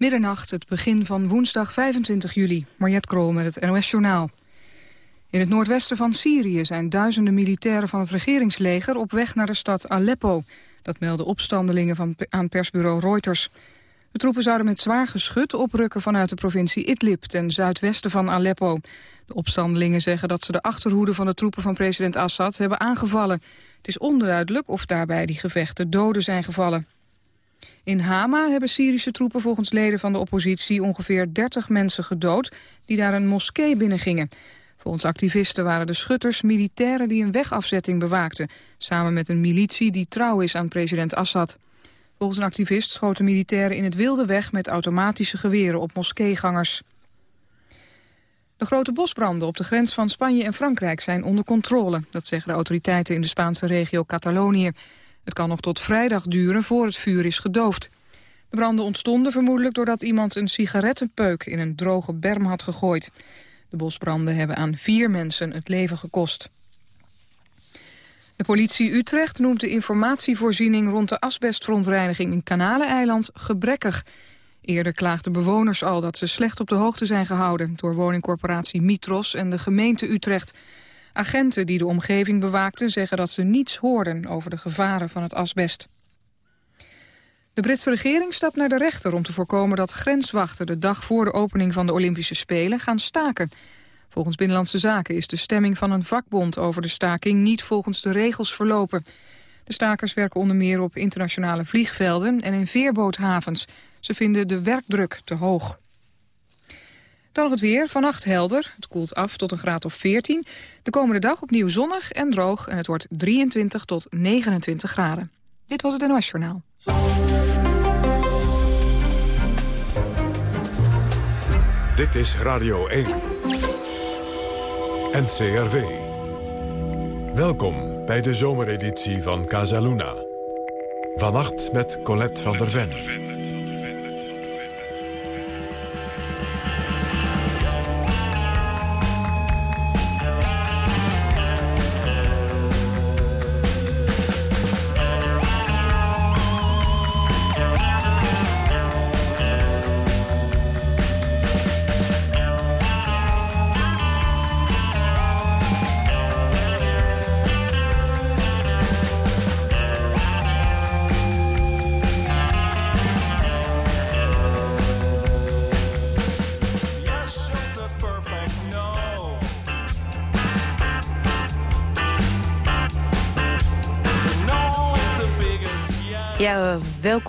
Middernacht, het begin van woensdag 25 juli. Mariette Krol met het NOS-journaal. In het noordwesten van Syrië zijn duizenden militairen van het regeringsleger... op weg naar de stad Aleppo. Dat melden opstandelingen aan persbureau Reuters. De troepen zouden met zwaar geschut oprukken vanuit de provincie Idlib... ten zuidwesten van Aleppo. De opstandelingen zeggen dat ze de achterhoede van de troepen van president Assad hebben aangevallen. Het is onduidelijk of daarbij die gevechten doden zijn gevallen. In Hama hebben Syrische troepen volgens leden van de oppositie ongeveer 30 mensen gedood die daar een moskee binnengingen. Volgens activisten waren de schutters militairen die een wegafzetting bewaakten, samen met een militie die trouw is aan president Assad. Volgens een activist schoten militairen in het wilde weg met automatische geweren op moskeegangers. De grote bosbranden op de grens van Spanje en Frankrijk zijn onder controle. Dat zeggen de autoriteiten in de Spaanse regio Catalonië. Het kan nog tot vrijdag duren voor het vuur is gedoofd. De branden ontstonden vermoedelijk doordat iemand een sigarettenpeuk in een droge berm had gegooid. De bosbranden hebben aan vier mensen het leven gekost. De politie Utrecht noemt de informatievoorziening rond de asbestverontreiniging in Kanaleneiland gebrekkig. Eerder klaagden bewoners al dat ze slecht op de hoogte zijn gehouden door woningcorporatie Mitros en de gemeente Utrecht. Agenten die de omgeving bewaakten zeggen dat ze niets hoorden over de gevaren van het asbest. De Britse regering stapt naar de rechter om te voorkomen dat grenswachten de dag voor de opening van de Olympische Spelen gaan staken. Volgens Binnenlandse Zaken is de stemming van een vakbond over de staking niet volgens de regels verlopen. De stakers werken onder meer op internationale vliegvelden en in veerboothavens. Ze vinden de werkdruk te hoog. Dan nog het weer. Vannacht helder. Het koelt af tot een graad of 14. De komende dag opnieuw zonnig en droog. En het wordt 23 tot 29 graden. Dit was het NOS Journaal. Dit is Radio 1. NCRV. Welkom bij de zomereditie van Casaluna. Vannacht met Colette van der Ven.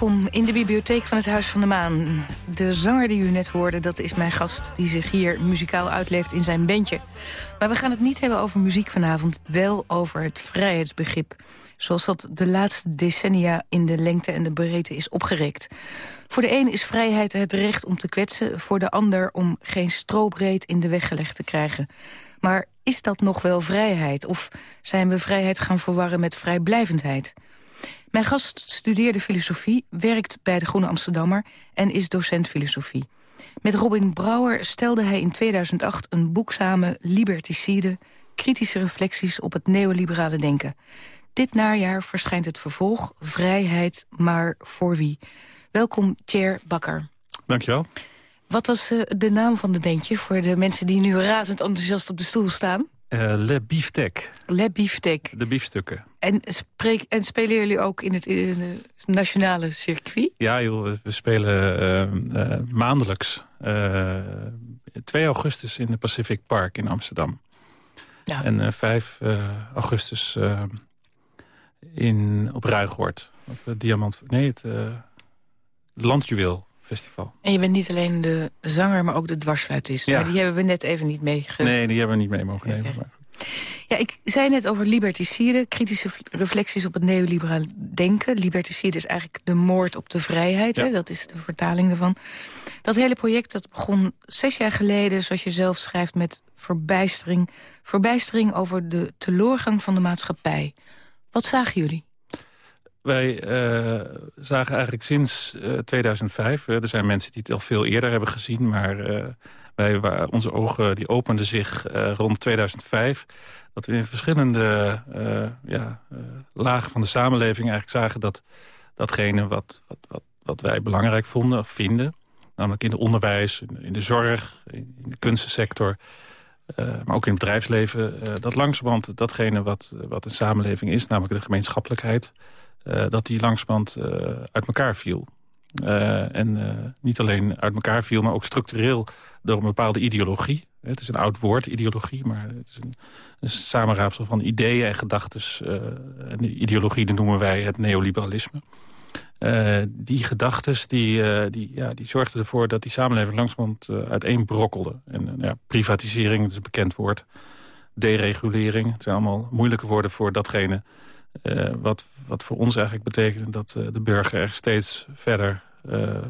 Welkom in de bibliotheek van het Huis van de Maan. De zanger die u net hoorde, dat is mijn gast die zich hier muzikaal uitleeft in zijn bandje. Maar we gaan het niet hebben over muziek vanavond, wel over het vrijheidsbegrip. Zoals dat de laatste decennia in de lengte en de breedte is opgerekt. Voor de een is vrijheid het recht om te kwetsen, voor de ander om geen strobreed in de weg gelegd te krijgen. Maar is dat nog wel vrijheid? Of zijn we vrijheid gaan verwarren met vrijblijvendheid? Mijn gast studeerde filosofie, werkt bij de Groene Amsterdammer... en is docent filosofie. Met Robin Brouwer stelde hij in 2008 een boek samen... Liberticide, kritische reflecties op het neoliberale denken. Dit najaar verschijnt het vervolg Vrijheid, maar voor wie? Welkom, Chair Bakker. Dankjewel. Wat was uh, de naam van de bandje voor de mensen die nu razend enthousiast op de stoel staan? Uh, Le Bieftek. Le Bieftek. De biefstukken. En, spreek, en spelen jullie ook in het, in het nationale circuit? Ja, joh, we spelen uh, uh, maandelijks. 2 augustus in de Pacific Park in Amsterdam. Ja. En 5 augustus in, op Ruigoord. Op het Diamant... Nee, het Landjuweel Festival. En je bent niet alleen de zanger, maar ook de dwarsfluitist. Ja. Maar die hebben we net even niet meegenomen. Nee, die hebben we niet mee mogen nemen. Ja, ik zei net over liberticide, kritische reflecties op het neoliberaal denken. Liberticide is eigenlijk de moord op de vrijheid, hè? dat is de vertaling ervan. Dat hele project dat begon zes jaar geleden, zoals je zelf schrijft, met verbijstering. Verbijstering over de teloorgang van de maatschappij. Wat zagen jullie? Wij uh, zagen eigenlijk sinds uh, 2005... er zijn mensen die het al veel eerder hebben gezien... maar wij, onze ogen die openden zich rond 2005... dat we in verschillende ja, lagen van de samenleving eigenlijk zagen... dat datgene wat, wat, wat, wat wij belangrijk vonden of vinden... Namelijk in de onderwijs, in de zorg, in de kunstensector... maar ook in het bedrijfsleven, dat langzamerhand datgene wat, wat een samenleving is... namelijk de gemeenschappelijkheid, dat die langzamerhand uit elkaar viel. En niet alleen uit elkaar viel, maar ook structureel door een bepaalde ideologie. Het is een oud woord, ideologie, maar het is een, een samenraapsel van ideeën en gedachten. Uh, en die ideologie die noemen wij het neoliberalisme. Die gedachten die, die, ja, die zorgden ervoor dat die samenleving langzamerhand uiteenbrokkelde. En ja, privatisering, dat is een bekend woord. Deregulering, het zijn allemaal moeilijke woorden voor datgene... wat, wat voor ons eigenlijk betekent dat de burger er steeds verder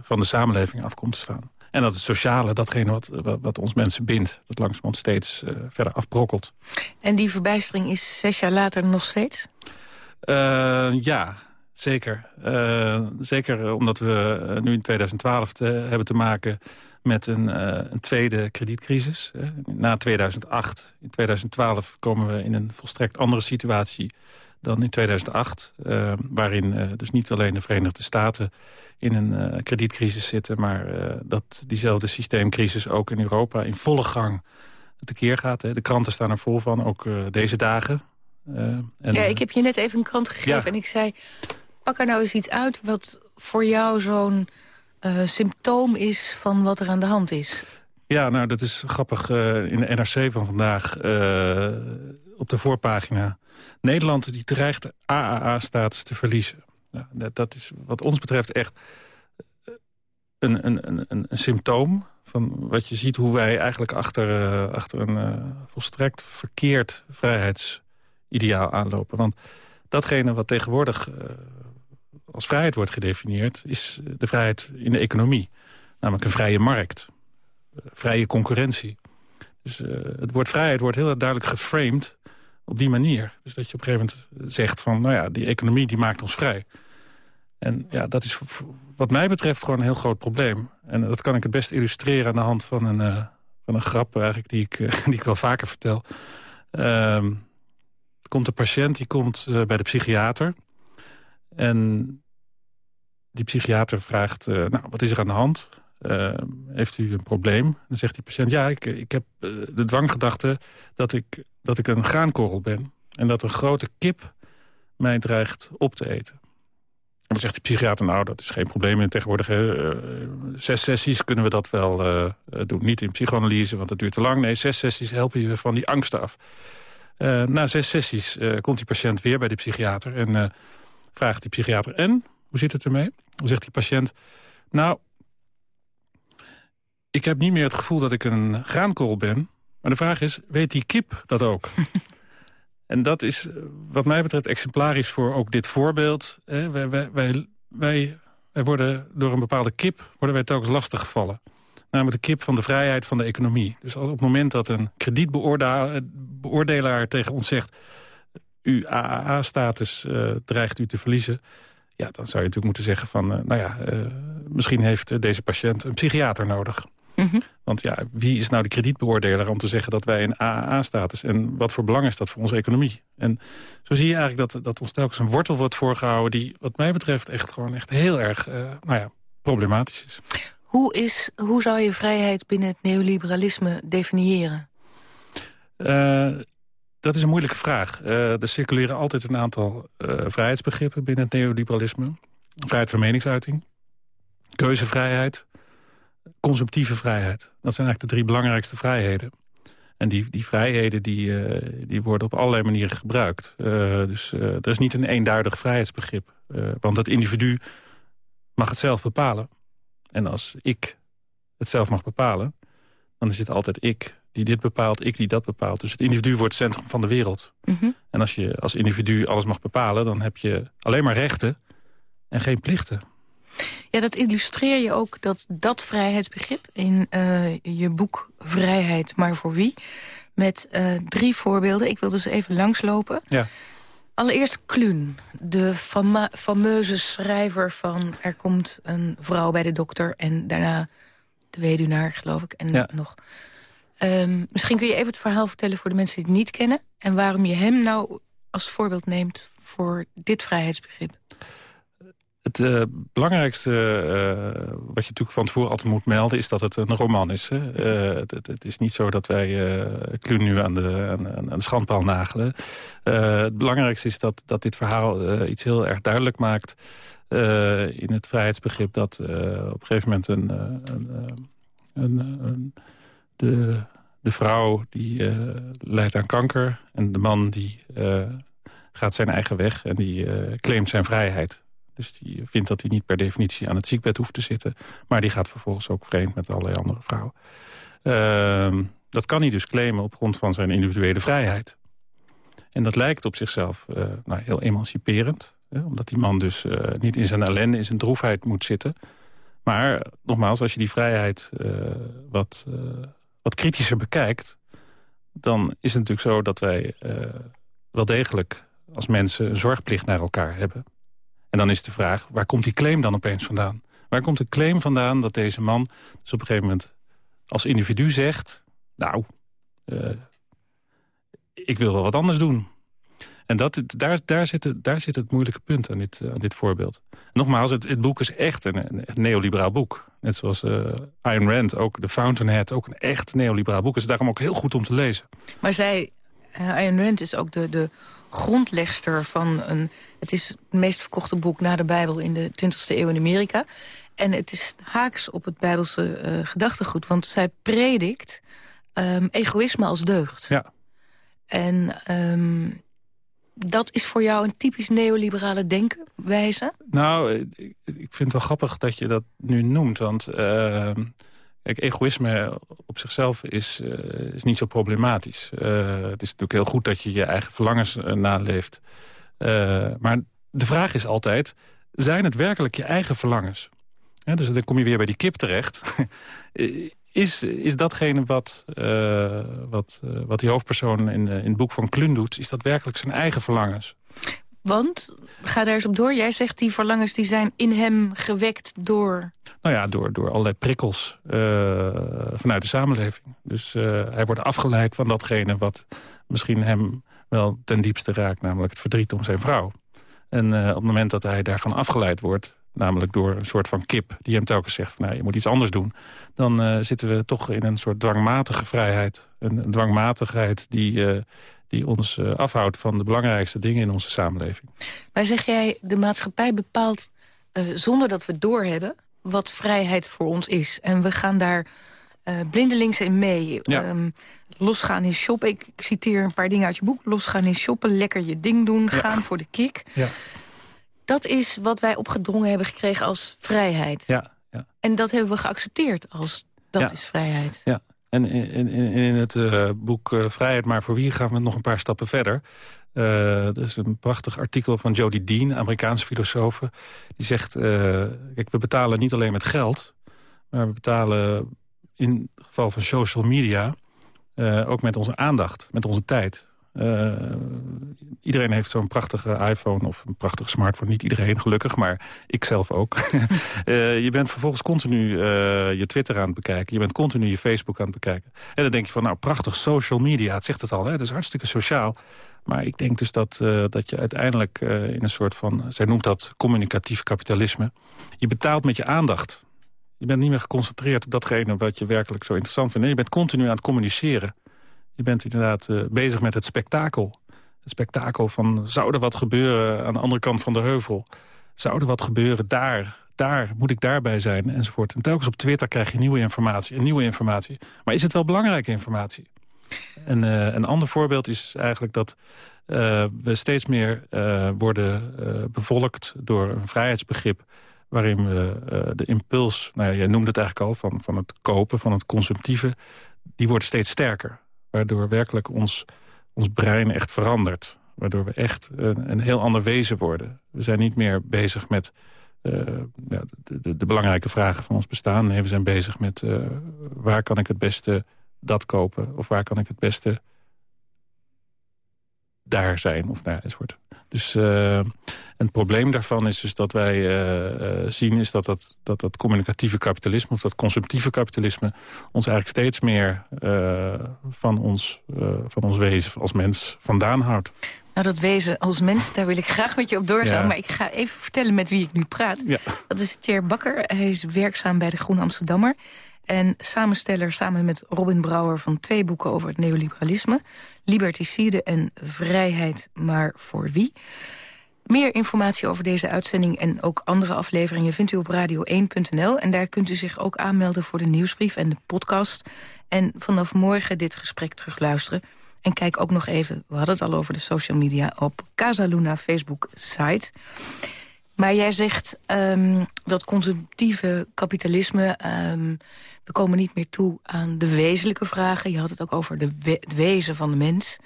van de samenleving af komt te staan. En dat het sociale, datgene wat, wat, ons mensen bindt... dat langzamerhand steeds uh, verder afbrokkelt. En die verbijstering is zes jaar later nog steeds? Uh, ja, zeker. Uh, zeker omdat we nu in 2012 te, hebben te maken met een, een tweede kredietcrisis. Na 2008, in 2012 komen we in een volstrekt andere situatie dan in 2008. waarin dus niet alleen de Verenigde Staten in een uh, kredietcrisis zitten... maar dat diezelfde systeemcrisis ook in Europa in volle gang tekeer gaat. Hè. De kranten staan er vol van, ook deze dagen. En, ja, ik heb je net even een krant gegeven ja. en ik zei... pak er nou eens iets uit wat voor jou zo'n symptoom is van wat er aan de hand is. Ja, nou, dat is grappig. in de NRC van vandaag op de voorpagina... Nederland die dreigt de AAA-status te verliezen. Ja, dat is wat ons betreft echt eh, een, een, een, een, symptoom van wat je ziet hoe wij eigenlijk achter, uh, achter een uh, volstrekt verkeerd vrijheidsideaal aanlopen. Want datgene wat tegenwoordig als vrijheid wordt gedefinieerd... is de vrijheid in de economie. Namelijk een vrije markt. vrije concurrentie. Dus het woord vrijheid wordt heel duidelijk geframed op die manier. Dus dat je op een gegeven moment zegt van... nou ja, die economie die maakt ons vrij. En ja, dat is wat mij betreft gewoon een heel groot probleem. En dat kan ik het best illustreren aan de hand van een, uh, van een grap eigenlijk die ik, uh, die ik wel vaker vertel. Er komt een patiënt, die komt uh, bij de psychiater. En die psychiater vraagt, nou, wat is er aan de hand? Ehm, heeft u een probleem? Dan zegt die patiënt, ja, ik, ik heb de dwanggedachte dat ik, dat ik een graankorrel ben. En dat een grote kip mij dreigt op te eten. En dan zegt de psychiater, nou, dat is geen probleem. In tegenwoordig uh, zes sessies kunnen we dat wel uh, doen. Niet in psychoanalyse, want dat duurt te lang. Nee, zes sessies helpen je van die angsten af. Na zes sessies komt die patiënt weer bij de psychiater... en vraagt die psychiater, en? Hoe zit het ermee? Dan zegt die patiënt, nou... ik heb niet meer het gevoel dat ik een graankorrel ben... maar de vraag is, weet die kip dat ook? En dat is eh, wat mij betreft exemplarisch voor ook dit voorbeeld. Wij, wij, wij, wij, worden door een bepaalde kip worden wij telkens lastig gevallen. Namelijk de kip van de vrijheid van de economie. Dus op het moment dat een kredietbeoordelaar tegen ons zegt... uw AAA-status uh, dreigt u te verliezen... ja, dan zou je natuurlijk moeten zeggen van... Uh, nou ja, uh, misschien heeft deze patiënt een psychiater nodig. Mhm. Want ja, wie is nou de kredietbeoordelaar om te zeggen dat wij een AAA-status... en wat voor belang is dat voor onze economie? En zo zie je eigenlijk dat, dat ons telkens een wortel wordt voorgehouden... die wat mij betreft echt gewoon echt heel erg uh, nou ja, problematisch is. Hoe, is. hoe zou je vrijheid binnen het neoliberalisme definiëren? Uh, dat is een moeilijke vraag. Uh, er circuleren altijd een aantal vrijheidsbegrippen binnen het neoliberalisme. Vrijheid van meningsuiting, keuzevrijheid, consumptieve vrijheid. Dat zijn eigenlijk de drie belangrijkste vrijheden. En die, die vrijheden die, uh, die worden op allerlei manieren gebruikt. Uh, dus uh, er is niet een eenduidig vrijheidsbegrip. want het individu mag het zelf bepalen. En als ik het zelf mag bepalen... dan is het altijd ik die dit bepaalt, ik die dat bepaalt. Dus het individu wordt het centrum van de wereld. Mm -hmm. En als je als individu alles mag bepalen... dan heb je alleen maar rechten en geen plichten. Ja, dat illustreer je ook, dat, dat vrijheidsbegrip... in uh, je boek Vrijheid, maar voor wie? Met uh, drie voorbeelden. Ik wil dus even langslopen. Ja. Allereerst Kluun, de fama fameuze schrijver van... er komt een vrouw bij de dokter en daarna de weduwnaar, geloof ik. En ja. nog... Um, misschien kun je even het verhaal vertellen voor de mensen die het niet kennen... en waarom je hem nou als voorbeeld neemt voor dit vrijheidsbegrip. Het uh, belangrijkste uh, wat je natuurlijk van tevoren altijd moet melden... is dat het een roman is. Hè? Uh, het, het, is niet zo dat wij uh, nu aan de, aan, aan de schandpaal nagelen. het belangrijkste is dat, dat dit verhaal iets heel erg duidelijk maakt... in het vrijheidsbegrip dat op een gegeven moment een, een, een, de, de vrouw die leidt aan kanker... en de man die gaat zijn eigen weg en die claimt zijn vrijheid... Dus die vindt dat hij niet per definitie aan het ziekbed hoeft te zitten. Maar die gaat vervolgens ook vreemd met allerlei andere vrouwen. Uh, dat kan hij dus claimen op grond van zijn individuele vrijheid. En dat lijkt op zichzelf uh, nou, heel emanciperend. Hè, omdat die man dus uh, niet in zijn ellende, in zijn droefheid moet zitten. Maar nogmaals, als je die vrijheid uh, wat, wat kritischer bekijkt... dan is het natuurlijk zo dat wij wel degelijk als mensen een zorgplicht naar elkaar hebben. En dan is de vraag, waar komt die claim dan opeens vandaan? Waar komt de claim vandaan dat deze man dus op een gegeven moment als individu zegt... nou, uh, ik wil wel wat anders doen. En dat, daar, daar, zit het, daar zit het moeilijke punt aan dit, dit voorbeeld. Nogmaals, het, het boek is echt een, een neoliberaal boek. Net zoals uh, Ayn Rand, ook The Fountainhead, ook een echt neoliberaal boek. is daarom ook heel goed om te lezen. Maar zij, Ayn Rand is ook de, de grondlegster van een... Het is het meest verkochte boek na de Bijbel in de 20e eeuw in Amerika. En het is haaks op het Bijbelse uh, gedachtegoed. Want zij predikt um, egoïsme als deugd. Ja. En um, dat is voor jou een typisch neoliberale denkenwijze? Nou, ik, ik vind het wel grappig dat je dat nu noemt. Want... Uh, Egoïsme op zichzelf is, uh, is niet zo problematisch. Uh, het is natuurlijk heel goed dat je je eigen verlangens uh, naleeft. maar de vraag is altijd, zijn het werkelijk je eigen verlangens? dus dan kom je weer bij die kip terecht. is, is datgene wat, wat, wat die hoofdpersoon in, in het boek van Klun doet... is dat werkelijk zijn eigen verlangens? Want, ga daar eens op door. Jij zegt die verlangens die zijn in hem gewekt door... Nou ja, door, door allerlei prikkels uh, vanuit de samenleving. Dus uh, hij wordt afgeleid van datgene wat misschien hem wel ten diepste raakt. Namelijk het verdriet om zijn vrouw. En uh, op het moment dat hij daarvan afgeleid wordt... namelijk door een soort van kip die hem telkens zegt... Nou, je moet iets anders doen... dan zitten we toch in een soort dwangmatige vrijheid. Een, een dwangmatigheid die die ons uh, afhoudt van de belangrijkste dingen in onze samenleving. Maar zeg jij, de maatschappij bepaalt uh, zonder dat we doorhebben... wat vrijheid voor ons is. En we gaan daar uh, blindelings in mee. Ja. Um, losgaan in shoppen. Ik, ik, citeer een paar dingen uit je boek. Losgaan in shoppen, lekker je ding doen, ja. gaan voor de kick. Ja. Dat is wat wij opgedrongen hebben gekregen als vrijheid. Ja. Ja. En dat hebben we geaccepteerd als dat is vrijheid. Ja. En in, in, in het uh, boek uh, Vrijheid maar voor wie gaan we nog een paar stappen verder. Uh, er is een prachtig artikel van Jody Dean, Amerikaanse filosoof. Die zegt, kijk, we betalen niet alleen met geld... maar we betalen in het geval van social media... ook met onze aandacht, met onze tijd. Uh, iedereen heeft zo'n prachtige iPhone of een prachtige smartphone. Niet iedereen, gelukkig, maar ik zelf ook. uh, je bent vervolgens continu uh, je Twitter aan het bekijken. Je bent continu je Facebook aan het bekijken. En dan denk je van, nou, prachtig social media. Het zegt het al, hè? het is hartstikke sociaal. Maar ik denk dus dat, dat je uiteindelijk in een soort van... zij noemt dat communicatief kapitalisme. Je betaalt met je aandacht. Je bent niet meer geconcentreerd op datgene wat je werkelijk zo interessant vindt. Nee, je bent continu aan het communiceren. Je bent inderdaad uh, bezig met het spektakel. Het spektakel van, zou er wat gebeuren aan de andere kant van de heuvel? Zou er wat gebeuren daar? Daar, moet ik daarbij zijn? Enzovoort. En telkens op Twitter krijg je nieuwe informatie en nieuwe informatie. Maar is het wel belangrijke informatie? En uh, een ander voorbeeld is eigenlijk dat uh, we steeds meer worden bevolkt door een vrijheidsbegrip waarin we de impuls, nou ja, jij noemde het eigenlijk al, van, van het kopen, van het consumptieve, die wordt steeds sterker. Waardoor werkelijk ons, ons brein echt verandert. Waardoor we echt een, een heel ander wezen worden. We zijn niet meer bezig met ja, de, de, de, belangrijke vragen van ons bestaan. Nee, we zijn bezig met uh, waar kan ik het beste dat kopen? Of waar kan ik het beste daar zijn? Of nou, enzovoort. Dus het probleem daarvan is dus dat wij zien is dat dat, dat dat communicatieve kapitalisme... of dat consumptieve kapitalisme ons eigenlijk steeds meer van, ons, van ons wezen als mens vandaan houdt. Nou, dat wezen als mens, daar wil ik graag met je op doorgaan. Maar ik ga even vertellen met wie ik nu praat. Ja. Dat is Thierry Bakker. Hij is werkzaam bij de Groene Amsterdammer. En samensteller samen met Robin Brouwer van twee boeken over het neoliberalisme. Liberticide en Vrijheid, maar voor wie? Meer informatie over deze uitzending en ook andere afleveringen... vindt u op radio1.nl. En daar kunt u zich ook aanmelden voor de nieuwsbrief en de podcast. En vanaf morgen dit gesprek terugluisteren. En kijk ook nog even, we hadden het al over de social media... op Casaluna Facebook-site. Maar jij zegt um, dat consumptieve kapitalisme... Um, we komen niet meer toe aan de wezenlijke vragen. Je had het ook over de het wezen van de mens.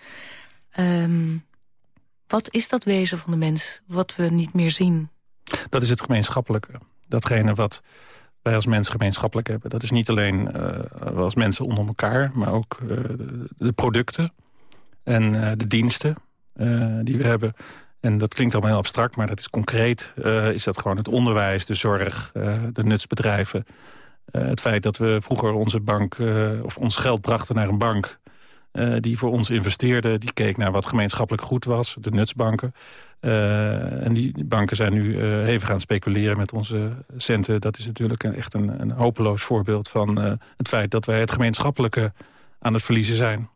Um, wat is dat wezen van de mens, wat we niet meer zien? Dat is het gemeenschappelijke. Datgene wat wij als mens gemeenschappelijk hebben. Dat is niet alleen uh, als mensen onder elkaar... maar ook uh, de producten en uh, de diensten die we hebben... En dat klinkt allemaal heel abstract, maar dat is concreet. Uh, is dat gewoon het onderwijs, de zorg, de nutsbedrijven. Het feit dat we vroeger onze bank, of ons geld brachten naar een bank... die voor ons investeerde, die keek naar wat gemeenschappelijk goed was. De nutsbanken. en die banken zijn nu hevig aan het speculeren met onze centen. Dat is natuurlijk echt een, een, hopeloos voorbeeld van het feit... dat wij het gemeenschappelijke aan het verliezen zijn.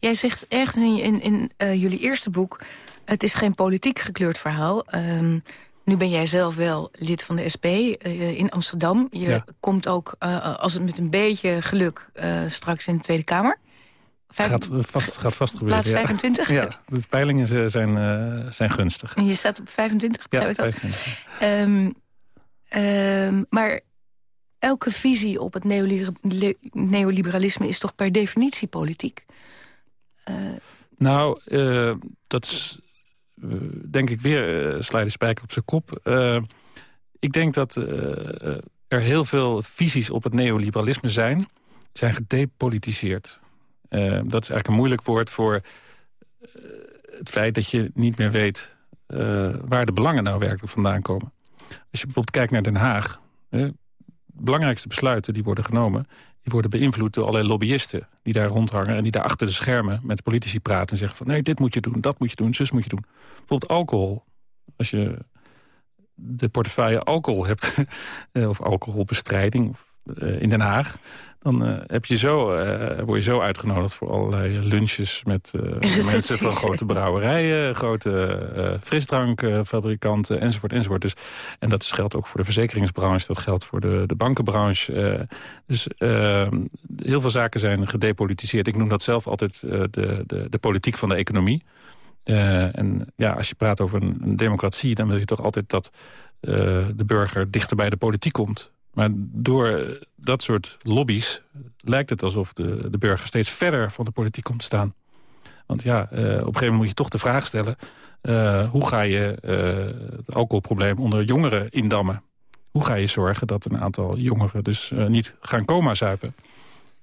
Jij zegt ergens in, in, in jullie eerste boek het is geen politiek gekleurd verhaal. Um, nu ben jij zelf wel lid van de SP uh, eh, in Amsterdam. Je komt ook, uh, als het met een beetje geluk, straks in de Tweede Kamer. Vijf... Gaat, vast, gaat vast gebeuren. Plaats 25? Ja, de peilingen zijn, zijn gunstig. En je staat op 25, ja, ik 25. Um, um, maar elke visie op het neoliberalisme is toch per definitie politiek? Nou, dat is eh, denk ik weer uh, sla de spijker op zijn kop. Ik denk dat er heel veel visies op het neoliberalisme zijn. zijn gedepolitiseerd. dat is eigenlijk een moeilijk woord voor het feit dat je niet meer weet... waar de belangen nou werkelijk vandaan komen. Als je bijvoorbeeld kijkt naar Den Haag... de belangrijkste besluiten die worden genomen die worden beïnvloed door allerlei lobbyisten... die daar rondhangen en die daar achter de schermen met politici praten... en zeggen van nee, dit moet je doen, dat moet je doen, zus moet je doen. Bijvoorbeeld alcohol. Als je de portefeuille alcohol hebt, eh, of alcoholbestrijding eh, in Den Haag dan uh, heb je zo, uh, word je zo uitgenodigd voor allerlei lunches... met uh, mensen van grote brouwerijen, grote frisdrankfabrikanten, enzovoort, enzovoort. Dus, en dat geldt ook voor de verzekeringsbranche, dat geldt voor de, de bankenbranche. dus ehm, heel veel zaken zijn gedepolitiseerd. Ik noem dat zelf altijd de, de, de politiek van de economie. en ja, als je praat over een, een, democratie... dan wil je toch altijd dat de burger dichter bij de politiek komt... Maar door dat soort lobby's lijkt het alsof de, de burger steeds verder van de politiek komt te staan. Want ja, uh, op een gegeven moment moet je toch de vraag stellen... Uh, hoe ga je uh, het alcoholprobleem onder jongeren indammen? Hoe ga je zorgen dat een aantal jongeren dus niet gaan coma-zuipen?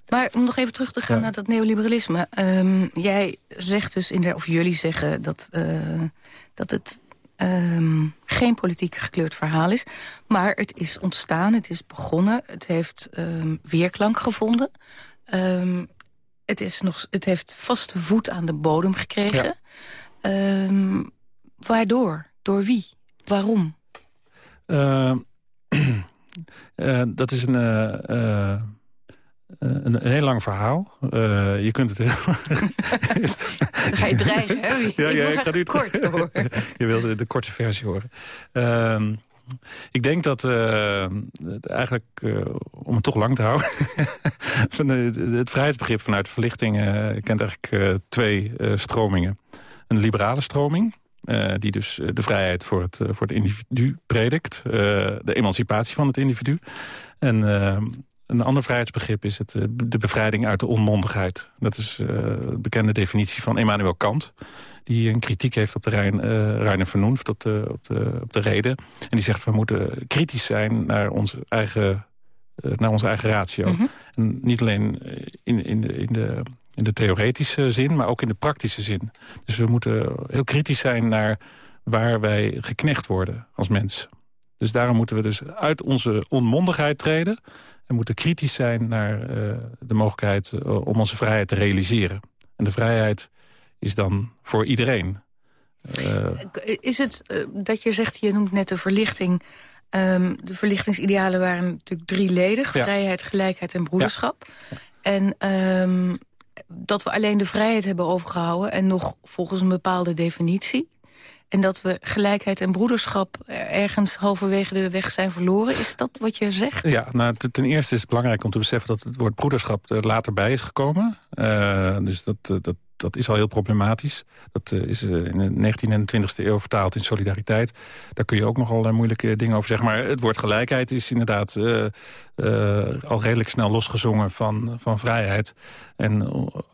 Maar om nog even terug te gaan naar dat neoliberalisme. Um, jij zegt dus, in de, of jullie zeggen dat, dat het um, geen politiek gekleurd verhaal is. Maar het is ontstaan, het is begonnen, het heeft um, weerklank gevonden. Um, het, is nog, het heeft vaste voet aan de bodem gekregen. Ja. waardoor? Door wie? Waarom? Uh, uh, dat is een... Uh, eh, een, een, heel lang verhaal. Uh, je kunt het heel... Dan ga je dreigen, hè? Ik ja, ja, ik ga het kort horen. je wilde de korte versie horen. Uh, ik denk dat uh, eigenlijk, om het toch lang te houden... van het vrijheidsbegrip vanuit de verlichting kent eigenlijk twee stromingen. Een liberale stroming, die dus de vrijheid voor het, voor het individu predikt. de emancipatie van het individu. En ehm, een ander vrijheidsbegrip is het, eh, de bevrijding uit de onmondigheid. Dat is uh, de bekende definitie van Immanuel Kant. Die een kritiek heeft op de rein, uh, reine vernoemd, op de, op, de, op de reden. En die zegt, we moeten kritisch zijn naar onze eigen, naar onze eigen ratio. Mhm. En niet alleen in, in, de, in de in de theoretische zin, maar ook in de praktische zin. Dus we moeten heel kritisch zijn naar waar wij geknecht worden als mens. Dus daarom moeten we dus uit onze onmondigheid treden... en moeten kritisch zijn naar uh, de mogelijkheid uh, om onze vrijheid te realiseren. En de vrijheid is dan voor iedereen. Uh, is het dat je zegt, je noemt net de verlichting... Um, de verlichtingsidealen waren natuurlijk drieledig. Ja. Vrijheid, gelijkheid en broederschap. Ja. En um, dat we alleen de vrijheid hebben overgehouden... en nog volgens een bepaalde definitie. En dat we gelijkheid en broederschap ergens halverwege de weg zijn verloren. Is dat wat je zegt? Ja, nou, ten eerste is het belangrijk om te beseffen... dat het woord broederschap er later bij is gekomen. Uh, dus dat, dat, dat is al heel problematisch. Dat uh, is uh, in de 19e en 20e eeuw vertaald in solidariteit. Daar kun je ook nogal uh, moeilijke dingen over zeggen. Maar het woord gelijkheid is inderdaad al redelijk snel losgezongen van, van vrijheid. En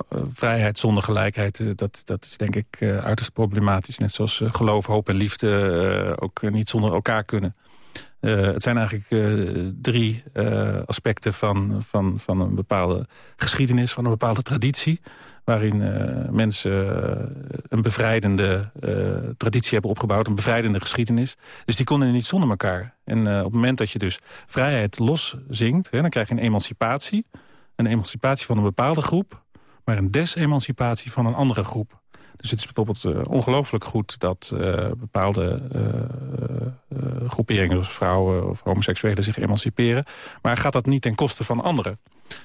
vrijheid zonder gelijkheid, dat, dat is denk ik uiterst problematisch. Net zoals geloof, hoop en liefde ook niet zonder elkaar kunnen. Uh, het zijn eigenlijk uh, drie uh, aspecten van, van, van een bepaalde geschiedenis, van een bepaalde traditie waarin mensen een bevrijdende traditie hebben opgebouwd, een bevrijdende geschiedenis. Dus die konden niet zonder elkaar. En op het moment dat je dus vrijheid loszingt, hè, dan krijg je een emancipatie. Een emancipatie van een bepaalde groep, maar een desemancipatie van een andere groep. Dus het is bijvoorbeeld uh, ongelooflijk goed dat uh, bepaalde uh, groeperingen... zoals vrouwen of homoseksuelen zich emanciperen. Maar gaat dat niet ten koste van anderen?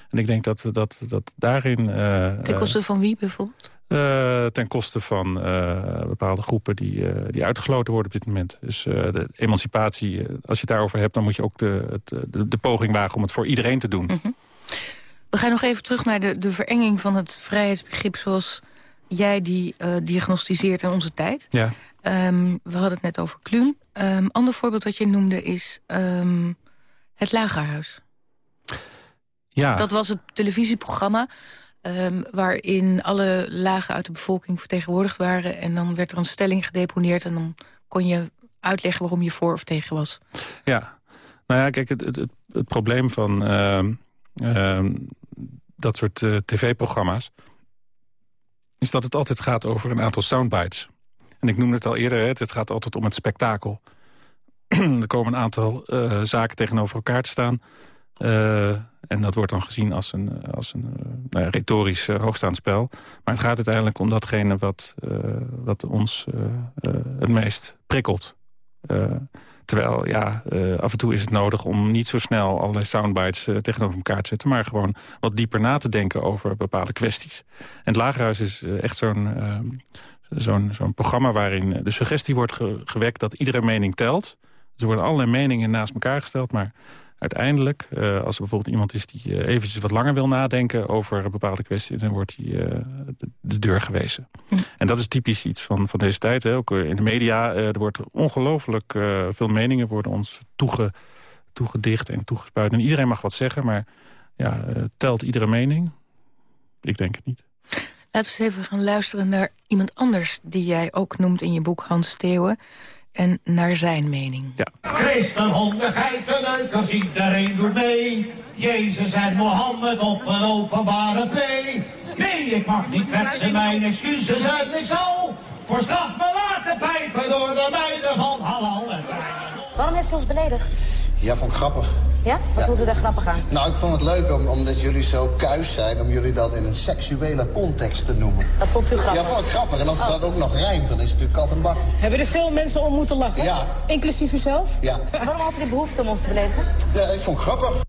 En ik denk dat, dat, dat daarin... ten koste van wie bijvoorbeeld? Uh, ten koste van uh, bepaalde groepen die, uh, die uitgesloten worden op dit moment. Dus de emancipatie, als je het daarover hebt... dan moet je ook de, het, de, de, poging wagen om het voor iedereen te doen. Mm -hmm. We gaan nog even terug naar de, de verenging van het vrijheidsbegrip... zoals jij die uh, diagnosticeert in onze tijd. Ja. Um, we hadden het net over Kluun. Um, ander voorbeeld wat je noemde is um, het Lagerhuis. Ja. Dat was het televisieprogramma waarin alle lagen uit de bevolking vertegenwoordigd waren. En dan werd er een stelling gedeponeerd en dan kon je uitleggen waarom je voor of tegen was. Ja, nou ja, kijk, het, het, het probleem van dat soort uh, tv-programma's is dat het altijd gaat over een aantal soundbites. En ik noemde het al eerder, het gaat altijd om het spektakel. er komen een aantal uh, zaken tegenover elkaar te staan. Uh, en dat wordt dan gezien als een, als een uh, nou ja, retorisch hoogstaand spel. Maar het gaat uiteindelijk om datgene wat, wat ons het meest prikkelt. Terwijl, ja, uh, af en toe is het nodig om niet zo snel allerlei soundbites uh, tegenover elkaar te zetten... maar gewoon wat dieper na te denken over bepaalde kwesties. En het Lagerhuis is echt zo'n zo'n zo'n programma waarin de suggestie wordt ge gewekt dat iedere mening telt. Dus er worden allerlei meningen naast elkaar gesteld, maar uiteindelijk, uh, als er bijvoorbeeld iemand is die uh, eventjes wat langer wil nadenken over een bepaalde kwestie, dan wordt hij uh, de, de, deur gewezen. Hm. En dat is typisch iets van, van deze tijd. Hè. Ook in de media, er wordt ongelooflijk veel meningen worden ons toege, toegedicht en toegespuit. En iedereen mag wat zeggen, maar ja, telt iedere mening? Ik denk het niet. Laten we eens even gaan luisteren naar iemand anders die jij ook noemt in je boek Hans Steeuwen en naar zijn mening. Ja. Christen, honden, geiten, neukers, iedereen doet mee. Jezus en Mohammed op een openbare play. Nee, ik mag niet kwetsen, mijn excuses uit niks al. Voor straf me laten pijpen door de meiden van halal en Waarom heeft u ons beledigd? Ja, vond ik grappig. Ja? Wat vond u daar grappig aan? Nou, ik vond het leuk om, omdat jullie zo kuis zijn... om jullie dat in een seksuele context te noemen. Dat vond u grappig? Ja, vond ik grappig. En als het oh. dat ook nog rijmt, dan is het natuurlijk kat en bak. Hebben er veel mensen om moeten lachen? Ja. Inclusief uzelf? Ja. Waarom had u de behoefte om ons te beledigen? Ja, ik vond het grappig.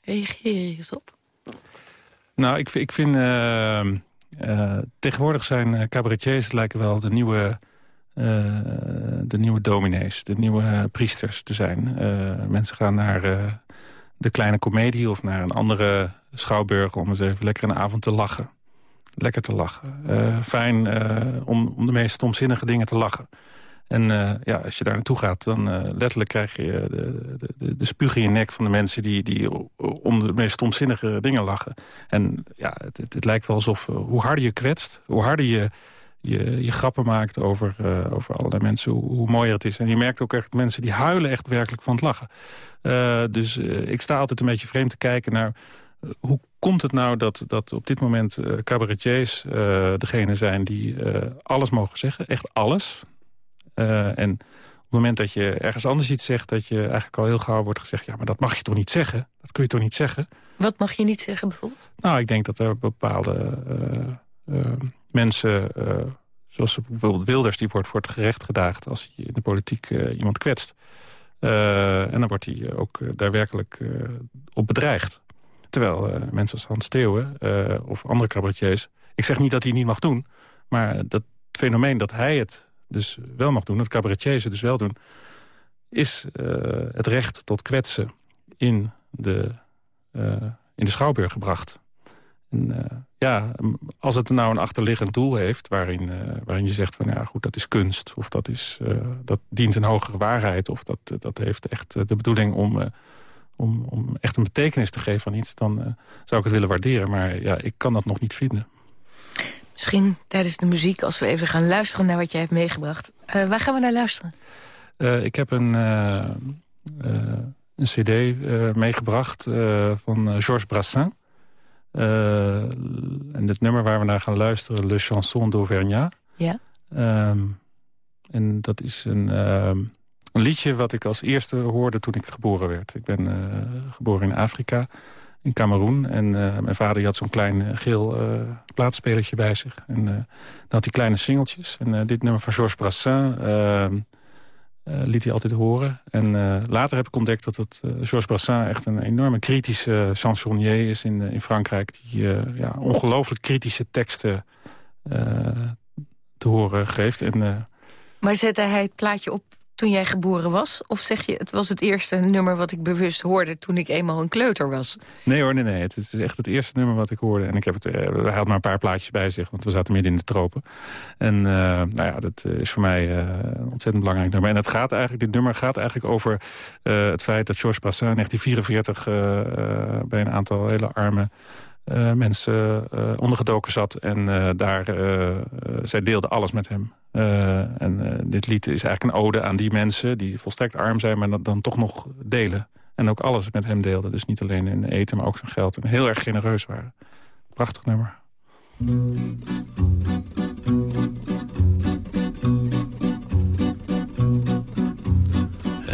Reageer je eens op? Nou, ik, ik vind... Uh, uh, tegenwoordig zijn cabaretiers lijken wel de nieuwe uh, de nieuwe dominees, de nieuwe priesters te zijn. Uh, mensen gaan naar de kleine komedie of naar een andere schouwburg... om eens even lekker een avond te lachen. Lekker te lachen. fijn om, om de meest stomzinnige dingen te lachen. En ja, als je daar naartoe gaat, dan letterlijk krijg je de, de, de, spuug in je nek van de mensen die, die om de meest stomzinnige dingen lachen. En ja, het, het lijkt wel alsof hoe harder je kwetst, hoe harder je je, je grappen maakt over, uh, over allerlei mensen, hoe, hoe mooi het is. En je merkt ook echt mensen die huilen echt werkelijk van het lachen. Uh, dus uh, ik sta altijd een beetje vreemd te kijken naar hoe komt het nou dat, dat op dit moment cabaretiers degene zijn die alles mogen zeggen? Echt alles. en op het moment dat je ergens anders iets zegt... dat je eigenlijk al heel gauw wordt gezegd... ja, maar dat mag je toch niet zeggen? Dat kun je toch niet zeggen? Wat mag je niet zeggen bijvoorbeeld? Nou, ik denk dat er bepaalde mensen... zoals bijvoorbeeld Wilders, die wordt voor het gerecht gedaagd... als hij in de politiek iemand kwetst. en dan wordt hij ook daadwerkelijk op bedreigd. Terwijl mensen als Hans Steeuwen of andere cabaretiers... ik zeg niet dat hij niet mag doen... maar dat fenomeen dat hij het dus wel mag doen... dat cabaretiers het dus wel doen... is het recht tot kwetsen in de, in de Schouwburg gebracht. En, ja, als het nou een achterliggend doel heeft... waarin, waarin je zegt van ja goed, dat is kunst... of dat, is, dat dient een hogere waarheid... of dat, dat heeft echt de bedoeling om om, om echt een betekenis te geven aan iets... dan zou ik het willen waarderen. Maar ja, ik kan dat nog niet vinden. Misschien tijdens de muziek, als we even gaan luisteren naar wat jij hebt meegebracht. Waar gaan we naar luisteren? Ik heb een, een cd meegebracht van Georges Brassens. En het nummer waar we naar gaan luisteren, Le Chanson d'Auvergnat. Ja. Um, en dat is een een liedje wat ik als eerste hoorde toen ik geboren werd. Ik ben uh, geboren in Afrika, in Cameroen. En uh, mijn vader had zo'n klein geel plaatspelertje bij zich. En dan had hij kleine singeltjes. En dit nummer van Georges Brassens ehm, liet hij altijd horen. En later heb ik ontdekt dat het, Georges Brassens echt een enorme kritische chansonnier is in, in Frankrijk. Die ja, ongelooflijk kritische teksten te horen geeft. En, maar zette hij het plaatje op toen jij geboren was? Of zeg je, het was het eerste nummer wat ik bewust hoorde... toen ik eenmaal een kleuter was? Nee hoor, nee, nee. Het is echt het eerste nummer wat ik hoorde. En ik heb het, uh, hij had maar een paar plaatjes bij zich, want we zaten midden in de tropen. En uh, nou ja, dat is voor mij een ontzettend belangrijk nummer. En het gaat eigenlijk, dit nummer gaat eigenlijk over het feit dat Georges Brassens in 1944... bij een aantal hele arme mensen uh, ondergedoken zat. En uh, daar, zij deelde alles met hem. en dit lied is eigenlijk een ode aan die mensen... die volstrekt arm zijn, maar dan toch nog delen. En ook alles met hem deelden. Dus niet alleen in eten, maar ook zijn geld. En heel erg genereus waren. Prachtig nummer.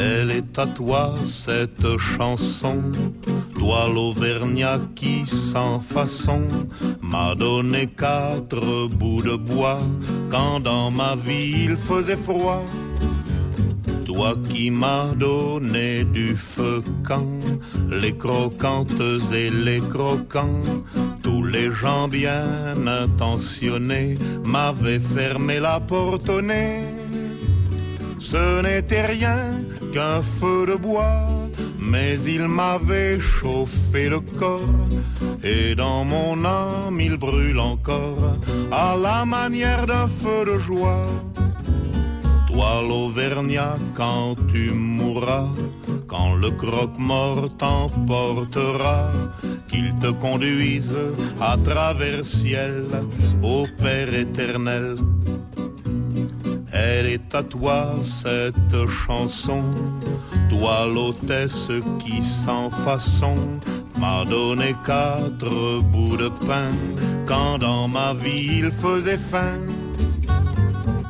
Elle est à toi cette chanson, toi l'Auvergnat qui sans façon m'a donné quatre bouts de bois quand dans ma vie il faisait froid. Toi qui m'as donné du feu quand les croquantes et les croquants, tous les gens bien intentionnés m'avaient fermé la porte au nez. Ce n'était rien qu'un feu de bois, mais il m'avait chauffé le corps, et dans mon âme il brûle encore, à la manière d'un feu de joie. Toi l'Auvergnat, quand tu mourras, quand le croque-mort t'emportera, qu'il te conduise à travers ciel, au Père éternel elle est à toi cette chanson, toi l'hôtesse qui sans façon m'a donné quatre bouts de pain quand dans ma vie il faisait faim.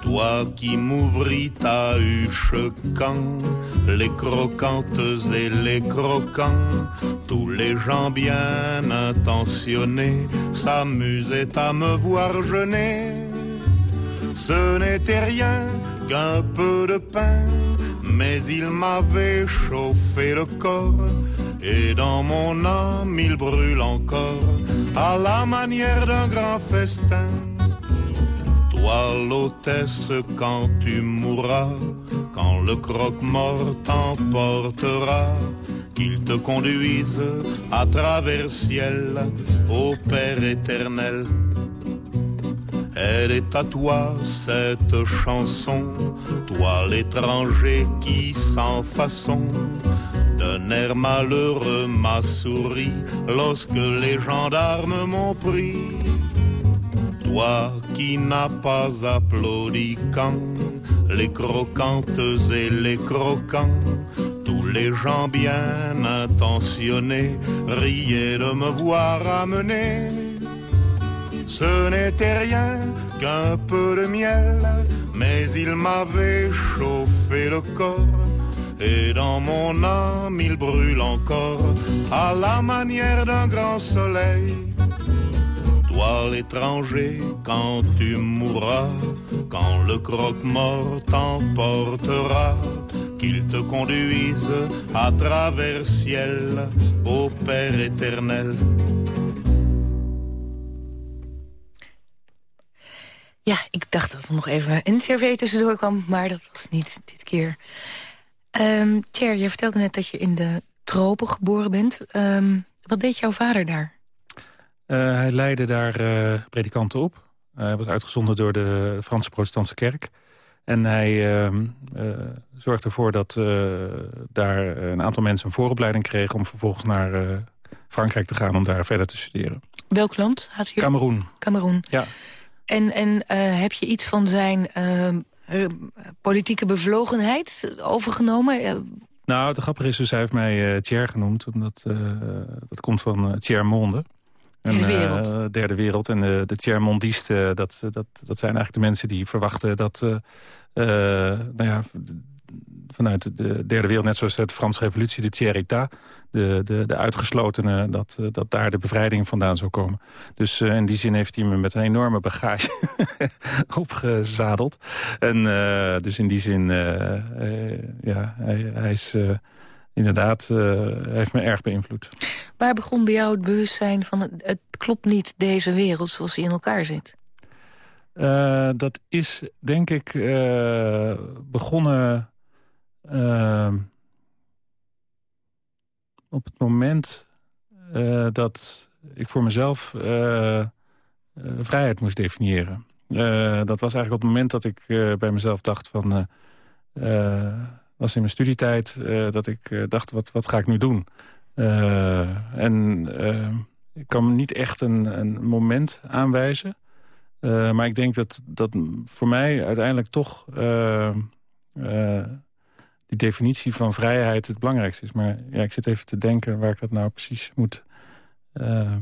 Toi qui m'ouvris ta huche quand les croquantes et les croquants, tous les gens bien intentionnés s'amusaient à me voir jeûner ce n'était rien qu'un peu de pain, mais il m'avait chauffé le corps, et dans mon âme il brûle encore, à la manière d'un grand festin. Toi l'hôtesse quand tu mourras, quand le croque-mort t'emportera, qu'il te conduise à travers ciel, au Père éternel elle est à toi cette chanson, toi l'étranger qui sans façon d'un air malheureux m'a souri lorsque les gendarmes m'ont pris. Toi qui n'as pas applaudi quand les croquantes et les croquants, tous les gens bien intentionnés riaient de me voir amener. Ce n'était rien qu'un peu de miel, mais il m'avait chauffé le corps. Et dans mon âme il brûle encore à la manière d'un grand soleil. Toi l'étranger, quand tu mourras, quand le croque-mort t'emportera, qu'il te conduise à travers ciel, ô Père éternel. Ja, ik dacht dat er nog even een NCRV tussendoor kwam, maar dat was niet dit keer. Um, Tjer, je vertelde net dat je in de tropen geboren bent. Um, wat deed jouw vader daar? Uh, hij leidde daar uh, predikanten op. Hij was uitgezonden door de Franse protestantse kerk. En hij uh, zorgde ervoor dat daar een aantal mensen een vooropleiding kregen... om vervolgens naar Frankrijk te gaan om daar verder te studeren. Welk land? Cameroen. Cameroen. Ja. En, en heb je iets van zijn ehm, politieke bevlogenheid overgenomen? Nou, het grappige is dus, hij heeft mij uh, Thier genoemd. Omdat, dat komt van uh, Thier Monde. Derde wereld. derde wereld. En de Thier-Mondisten, dat, dat, dat zijn eigenlijk de mensen die verwachten dat... nou ja, vanuit de derde wereld, net zoals de Franse revolutie, de tiers état, de, de, de uitgeslotenen, dat, dat daar de bevrijding vandaan zou komen. Dus uh, in die zin heeft hij me met een enorme bagage opgezadeld. En uh, dus in die zin, ja, hij, hij is inderdaad, heeft me erg beïnvloed. Waar begon bij jou het bewustzijn van het, het klopt niet deze wereld zoals die in elkaar zit? dat is denk ik begonnen uh, op het moment uh, dat ik voor mezelf uh, vrijheid moest definiëren. dat was eigenlijk op het moment dat ik bij mezelf dacht van... was in mijn studietijd dat ik dacht, wat, wat ga ik nu doen? en ik kan niet echt een, een moment aanwijzen. maar ik denk dat, dat voor mij uiteindelijk toch die definitie van vrijheid het belangrijkste is. Maar ja, ik zit even te denken waar ik dat nou precies moet... Uh,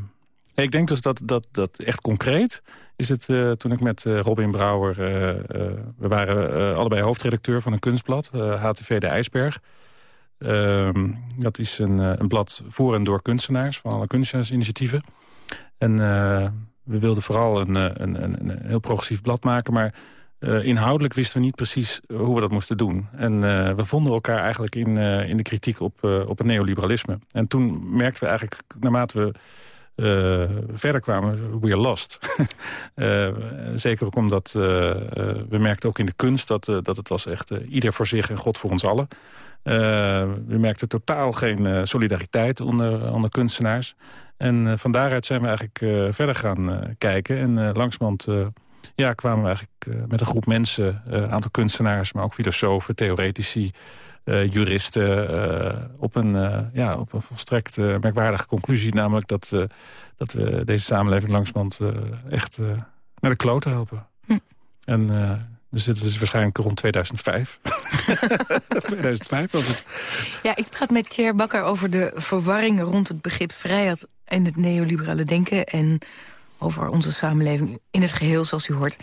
ik denk dus dat, dat, dat echt concreet is het uh, toen ik met uh, Robin Brouwer... we waren allebei hoofdredacteur van een kunstblad, HTV De IJsberg. Ehm, dat is een, een blad voor en door kunstenaars, van alle kunstenaarsinitiatieven. En we wilden vooral een, een, een, een heel progressief blad maken... maar uh, inhoudelijk wisten we niet precies eh, hoe we dat moesten doen. En uh, we vonden elkaar eigenlijk in, uh, in de kritiek op, op het neoliberalisme. En toen merkten we eigenlijk, naarmate we verder kwamen, we lost. zeker ook omdat we merkten ook in de kunst dat, dat het was echt ieder voor zich en God voor ons allen. we merkten totaal geen solidariteit onder, onder kunstenaars. En van daaruit zijn we eigenlijk verder gaan kijken. En langzamerhand ja, kwamen we eigenlijk uh, met een groep mensen, een uh, aantal kunstenaars... maar ook filosofen, theoretici, uh, juristen... op, een, ja, op een volstrekt merkwaardige conclusie. Namelijk dat, dat we deze samenleving langsband echt naar de kloten helpen. Hm. En dus dit is waarschijnlijk rond 2005. 2005 was het. Ja, ik praat met Thierry Bakker over de verwarring rond het begrip vrijheid... en het neoliberale denken en over onze samenleving in het geheel, zoals u hoort.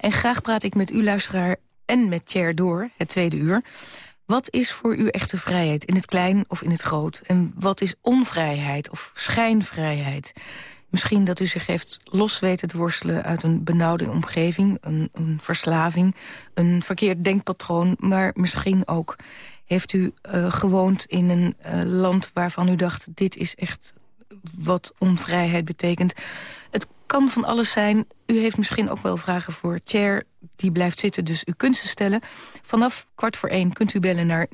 En graag praat ik met u, luisteraar, en met Cher door, het tweede uur. Wat is voor u echte vrijheid, in het klein of in het groot? En wat is onvrijheid of schijnvrijheid? Misschien dat u zich heeft los weten te worstelen uit een benauwde omgeving... een, een verslaving, een verkeerd denkpatroon... maar misschien ook heeft u uh, gewoond in een uh, land waarvan u dacht... dit is echt wat onvrijheid betekent. Het kan van alles zijn. U heeft misschien ook wel vragen voor Chair. Die blijft zitten, dus u kunt ze stellen. Vanaf kwart voor één kunt u bellen naar 0800-1121...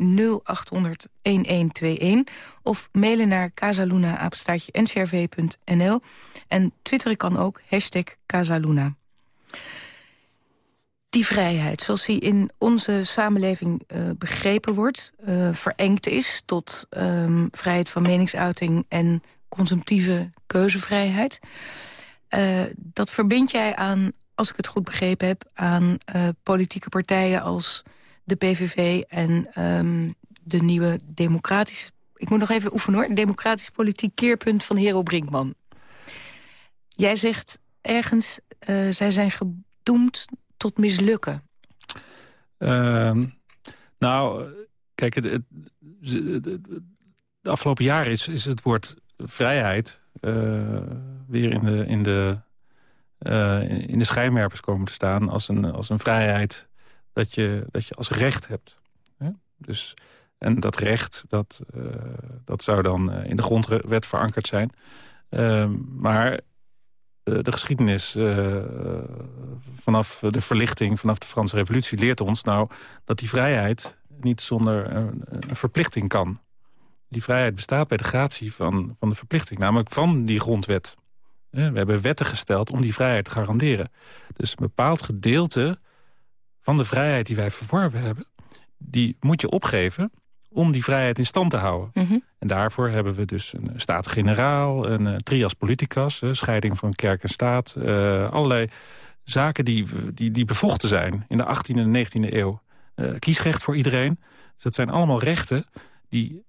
of mailen naar casaluna-ncrv.nl. En twitteren kan ook, hashtag Casaluna. Die vrijheid, zoals die in onze samenleving uh, begrepen wordt... Uh, verengd is tot um, vrijheid van meningsuiting... en consumptieve keuzevrijheid... Uh, dat verbind jij aan, als ik het goed begrepen heb... aan uh, politieke partijen als de PVV en um, de nieuwe democratische... Ik moet nog even oefenen hoor. Democratisch politiek keerpunt van Hero Brinkman. Jij zegt ergens, uh, zij zijn gedoemd tot mislukken. Uh, nou, kijk, het, het, de afgelopen jaren is, is het woord vrijheid... Uh, weer in de, in, de, uh, in de schijnwerpers komen te staan... als een, als een vrijheid dat je, dat je als recht hebt. Dus, en dat recht, dat, uh, dat zou dan in de grondwet verankerd zijn. Ehm, maar de geschiedenis vanaf de verlichting, vanaf de Franse revolutie... leert ons nou dat die vrijheid niet zonder een verplichting kan. Die vrijheid bestaat bij de gratie van, van de verplichting, namelijk van die grondwet. We hebben wetten gesteld om die vrijheid te garanderen. Dus een bepaald gedeelte van de vrijheid die wij verworven hebben... die moet je opgeven om die vrijheid in stand te houden. Mhm. En daarvoor hebben we dus een staat-generaal, een uh, trias politicas... scheiding van kerk en staat, uh, allerlei zaken die, die, die bevochten zijn... in de 18e en 19e eeuw. Kiesrecht voor iedereen. Dus dat zijn allemaal rechten die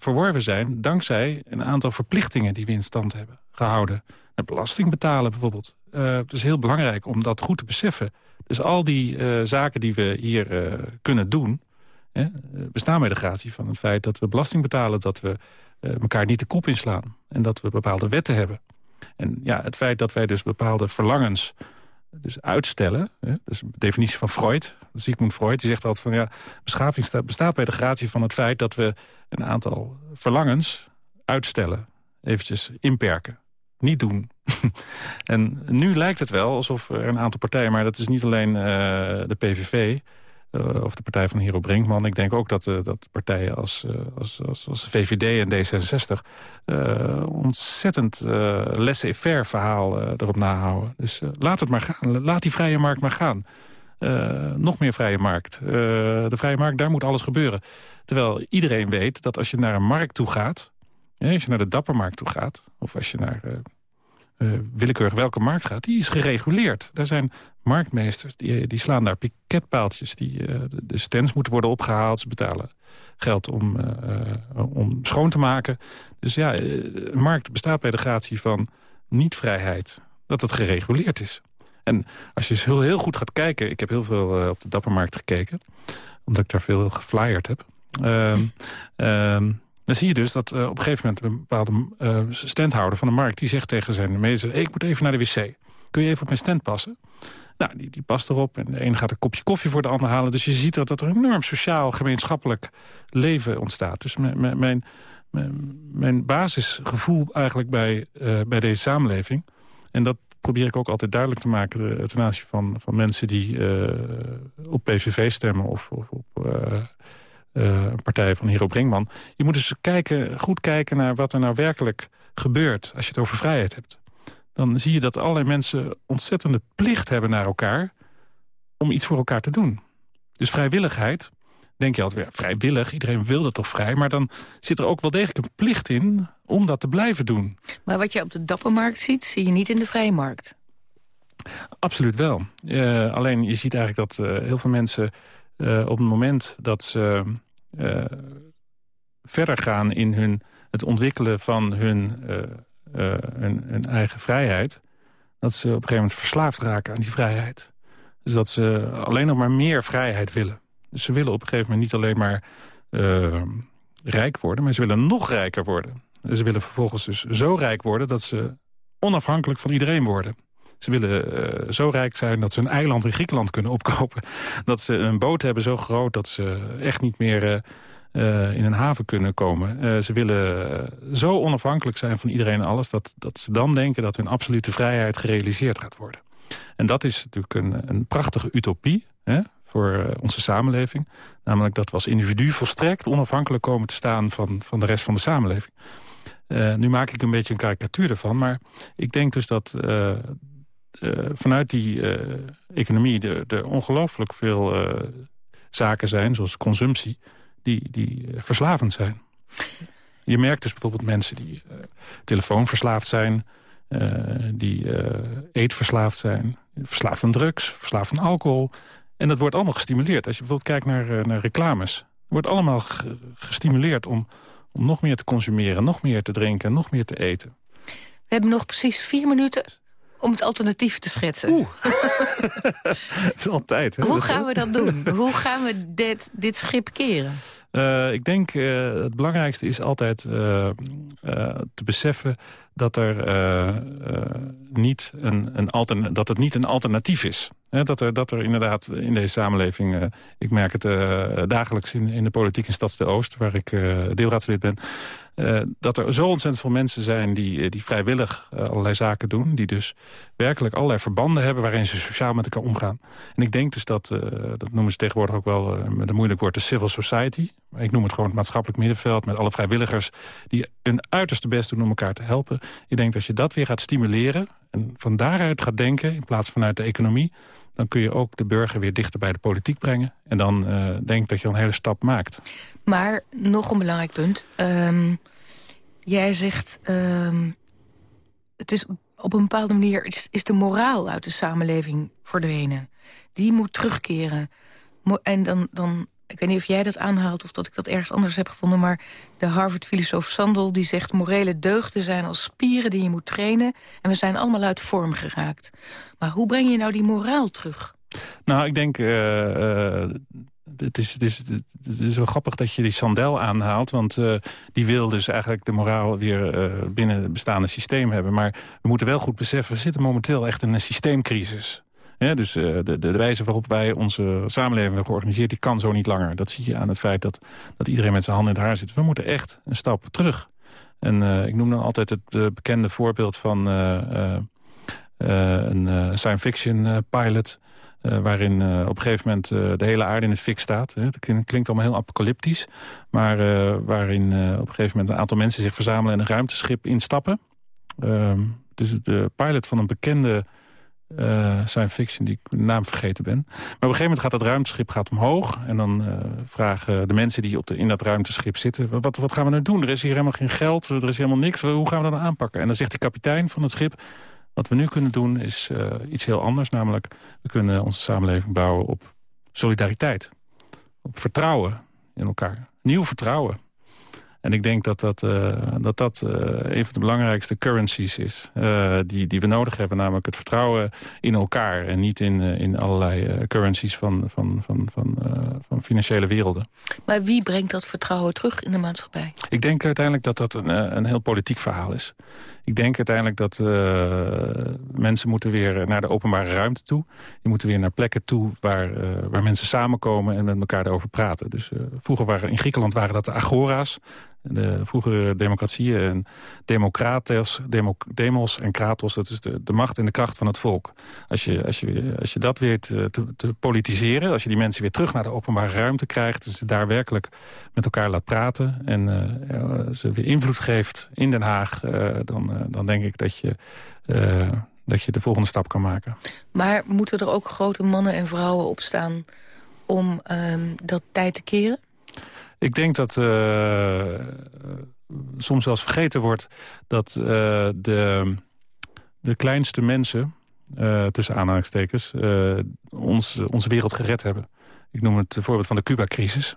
verworven zijn... dankzij een aantal verplichtingen die we in stand hebben gehouden. Belasting betalen bijvoorbeeld. Uh, het is heel belangrijk om dat goed te beseffen. Dus al die uh, zaken die we hier uh, kunnen doen... bestaan bij de gratie van het feit dat we belasting betalen... dat we elkaar niet de kop inslaan en dat we bepaalde wetten hebben. En ja, het feit dat wij dus bepaalde verlangens dus uitstellen. Hè, dus de definitie van Freud, Sigmund Freud, die zegt altijd van... ja, beschaving bestaat bij de gratie van het feit dat we een aantal verlangens uitstellen. Eventjes inperken. Niet doen. en nu lijkt het wel alsof er een aantal partijen... maar dat is niet alleen uh, de PVV... Uh, of de partij van Hero Brinkman. Ik denk ook dat, uh, dat partijen als, uh, als, als, als, VVD en D66... ontzettend laissez-faire verhaal erop nahouden. Dus laat het maar gaan. Laat die vrije markt maar gaan. nog meer vrije markt. de vrije markt, daar moet alles gebeuren. Terwijl iedereen weet dat als je naar een markt toe gaat... als je naar de dappermarkt toe gaat... of als je naar uh, willekeurig welke markt gaat, die is gereguleerd. Daar zijn marktmeesters, die, die slaan daar piketpaaltjes. Die, uh, de stands moeten worden opgehaald, ze betalen geld om, uh, om schoon te maken. Dus ja, een markt bestaat bij de gratie van niet-vrijheid. Dat het gereguleerd is. En als je heel, heel goed gaat kijken... Ik heb heel veel op de Dappermarkt gekeken. Omdat ik daar veel geflyerd heb. Uh, dan zie je dus dat uh, op een gegeven moment... een bepaalde uh, standhouder van de markt... die zegt tegen zijn meester... Ik moet even naar de wc. Kun je even op mijn stand passen? Nou, die, die past erop. En de een gaat een kopje koffie voor de ander halen. Dus je ziet dat, dat er een enorm sociaal, gemeenschappelijk leven ontstaat. Dus mijn, mijn, basisgevoel eigenlijk bij, uh, bij deze samenleving... en dat probeer ik ook altijd duidelijk te maken... ten aanzien van, van mensen die op PVV stemmen... of, of op uh, partij van Hero Brinkman. Je moet dus kijken, goed kijken naar wat er nou werkelijk gebeurt... als je het over vrijheid hebt. Dan zie je dat allerlei mensen ontzettende plicht hebben naar elkaar... om iets voor elkaar te doen. Dus vrijwilligheid, denk je altijd weer vrijwillig. Iedereen wil dat toch vrij. Maar dan zit er ook wel degelijk een plicht in om dat te blijven doen. Maar wat je op de dappermarkt ziet, zie je niet in de vrije markt. Absoluut wel. Uh, alleen je ziet eigenlijk dat uh, heel veel mensen uh, op het moment dat ze uh, verder gaan in hun, het ontwikkelen van hun, uh, hun, hun, eigen vrijheid... dat ze op een gegeven moment verslaafd raken aan die vrijheid. Dus dat ze alleen nog maar meer vrijheid willen. Dus ze willen op een gegeven moment niet alleen maar rijk worden... maar ze willen nog rijker worden. Ze willen vervolgens dus zo rijk worden dat ze onafhankelijk van iedereen worden. Ze willen uh, zo rijk zijn dat ze een eiland in Griekenland kunnen opkopen. Dat ze een boot hebben zo groot dat ze echt niet meer... Uh, uh, in een haven kunnen komen. ze willen zo onafhankelijk zijn van iedereen en alles... Dat, dat ze dan denken dat hun absolute vrijheid gerealiseerd gaat worden. En dat is natuurlijk een, een prachtige utopie hè, voor onze samenleving. Namelijk dat we als individu volstrekt onafhankelijk komen te staan... van, van de rest van de samenleving. nu maak ik een beetje een karikatuur ervan, maar ik denk dus dat, vanuit die uh, economie er, ongelooflijk veel uh, zaken zijn, zoals consumptie, die, die verslavend zijn. Je merkt dus bijvoorbeeld mensen die telefoonverslaafd zijn, die eetverslaafd zijn, verslaafd aan drugs, verslaafd aan alcohol. En dat wordt allemaal gestimuleerd. Als je bijvoorbeeld kijkt naar, naar reclames, wordt allemaal gestimuleerd om, om nog meer te consumeren... nog meer te drinken, nog meer te eten. We hebben nog precies vier minuten om het alternatief te schetsen. Oeh. het is altijd. Hè? Hoe gaan we dat doen? Hoe gaan we dit, dit schip keren? Uh, ik denk uh, het belangrijkste is altijd uh, te beseffen dat, er, niet een, een dat het niet een alternatief is. Dat, er, dat er inderdaad in deze samenleving, ik merk het dagelijks in, in de politiek in Stadsdeel Oost, waar ik deelraadslid ben, dat er zo ontzettend veel mensen zijn die, eh, die vrijwillig allerlei zaken doen. Die dus werkelijk allerlei verbanden hebben waarin ze sociaal met elkaar omgaan. En ik denk dus dat, dat noemen ze tegenwoordig ook wel met een moeilijk woord de civil society. Ik noem het gewoon het maatschappelijk middenveld met alle vrijwilligers die hun uiterste best doen om elkaar te helpen. Ik denk dat als je dat weer gaat stimuleren en van daaruit gaat denken in plaats vanuit de economie dan kun je ook de burger weer dichter bij de politiek brengen. En dan uh, denk ik dat je een hele stap maakt. Maar nog een belangrijk punt. Um, jij zegt, um, het is op een bepaalde manier is, is de moraal uit de samenleving verdwenen. Die moet terugkeren. En dan, dan ik weet niet of jij dat aanhaalt of dat ik dat ergens anders heb gevonden... maar de Harvard-filosoof Sandel die zegt... morele deugden zijn als spieren die je moet trainen... en we zijn allemaal uit vorm geraakt. Maar hoe breng je nou die moraal terug? Nou, ik denk... Uh, het is, het, is, het is wel grappig dat je die Sandel aanhaalt. Want uh, die wil dus eigenlijk de moraal weer binnen het bestaande systeem hebben. Maar we moeten wel goed beseffen, we zitten momenteel echt in een systeemcrisis. Dus uh, de, de, wijze waarop wij onze samenleving hebben georganiseerd... die kan zo niet langer. Dat zie je aan het feit dat, dat iedereen met zijn handen in het haar zit. We moeten echt een stap terug. En uh, ik noem dan altijd het bekende voorbeeld van uh, een science fiction pilot... waarin op een gegeven moment de hele aarde in de fik staat. Het klinkt allemaal heel apocalyptisch. Maar waarin op een gegeven moment een aantal mensen zich verzamelen... en een ruimteschip instappen. Dus de pilot van een bekende uh, science fiction die ik de naam vergeten ben. Maar op een gegeven moment gaat dat ruimteschip gaat omhoog. En dan uh, vragen de mensen die op de, in dat ruimteschip zitten... Wat, wat gaan we nu doen? Er is hier helemaal geen geld, er is helemaal niks. Hoe gaan we dat aanpakken? En dan zegt de kapitein van het schip... wat we nu kunnen doen is uh, iets heel anders. Namelijk, we kunnen onze samenleving bouwen op solidariteit. Op vertrouwen in elkaar. Nieuw vertrouwen. En ik denk dat dat, uh, dat, dat uh, een van de belangrijkste currencies is uh, die, die we nodig hebben. Namelijk het vertrouwen in elkaar en niet in, in allerlei currencies van, van, van, van, van financiële werelden. Maar wie brengt dat vertrouwen terug in de maatschappij? Ik denk uiteindelijk dat dat een, een heel politiek verhaal is. Ik denk uiteindelijk dat mensen moeten weer naar de openbare ruimte toe. Die moeten weer naar plekken toe waar, waar mensen samenkomen en met elkaar erover praten. Dus vroeger waren in Griekenland waren dat de agora's de vroegere democratieën. En democratos, demos en kratos, dat is de, de macht en de kracht van het volk. Als je, als je, als je dat weer te, te, politiseren, als je die mensen weer terug naar de openbare ruimte krijgt... dus ze daar werkelijk met elkaar laat praten en uh, ze weer invloed geeft in Den Haag... Dan, dan denk ik dat je dat je de volgende stap kan maken. Maar moeten er ook grote mannen en vrouwen opstaan om um, dat tijd te keren? Ik denk dat uh, soms zelfs vergeten wordt dat uh, de, de kleinste mensen, uh, tussen aanhalingstekens, ons, onze wereld gered hebben. Ik noem het voorbeeld van de Cuba-crisis.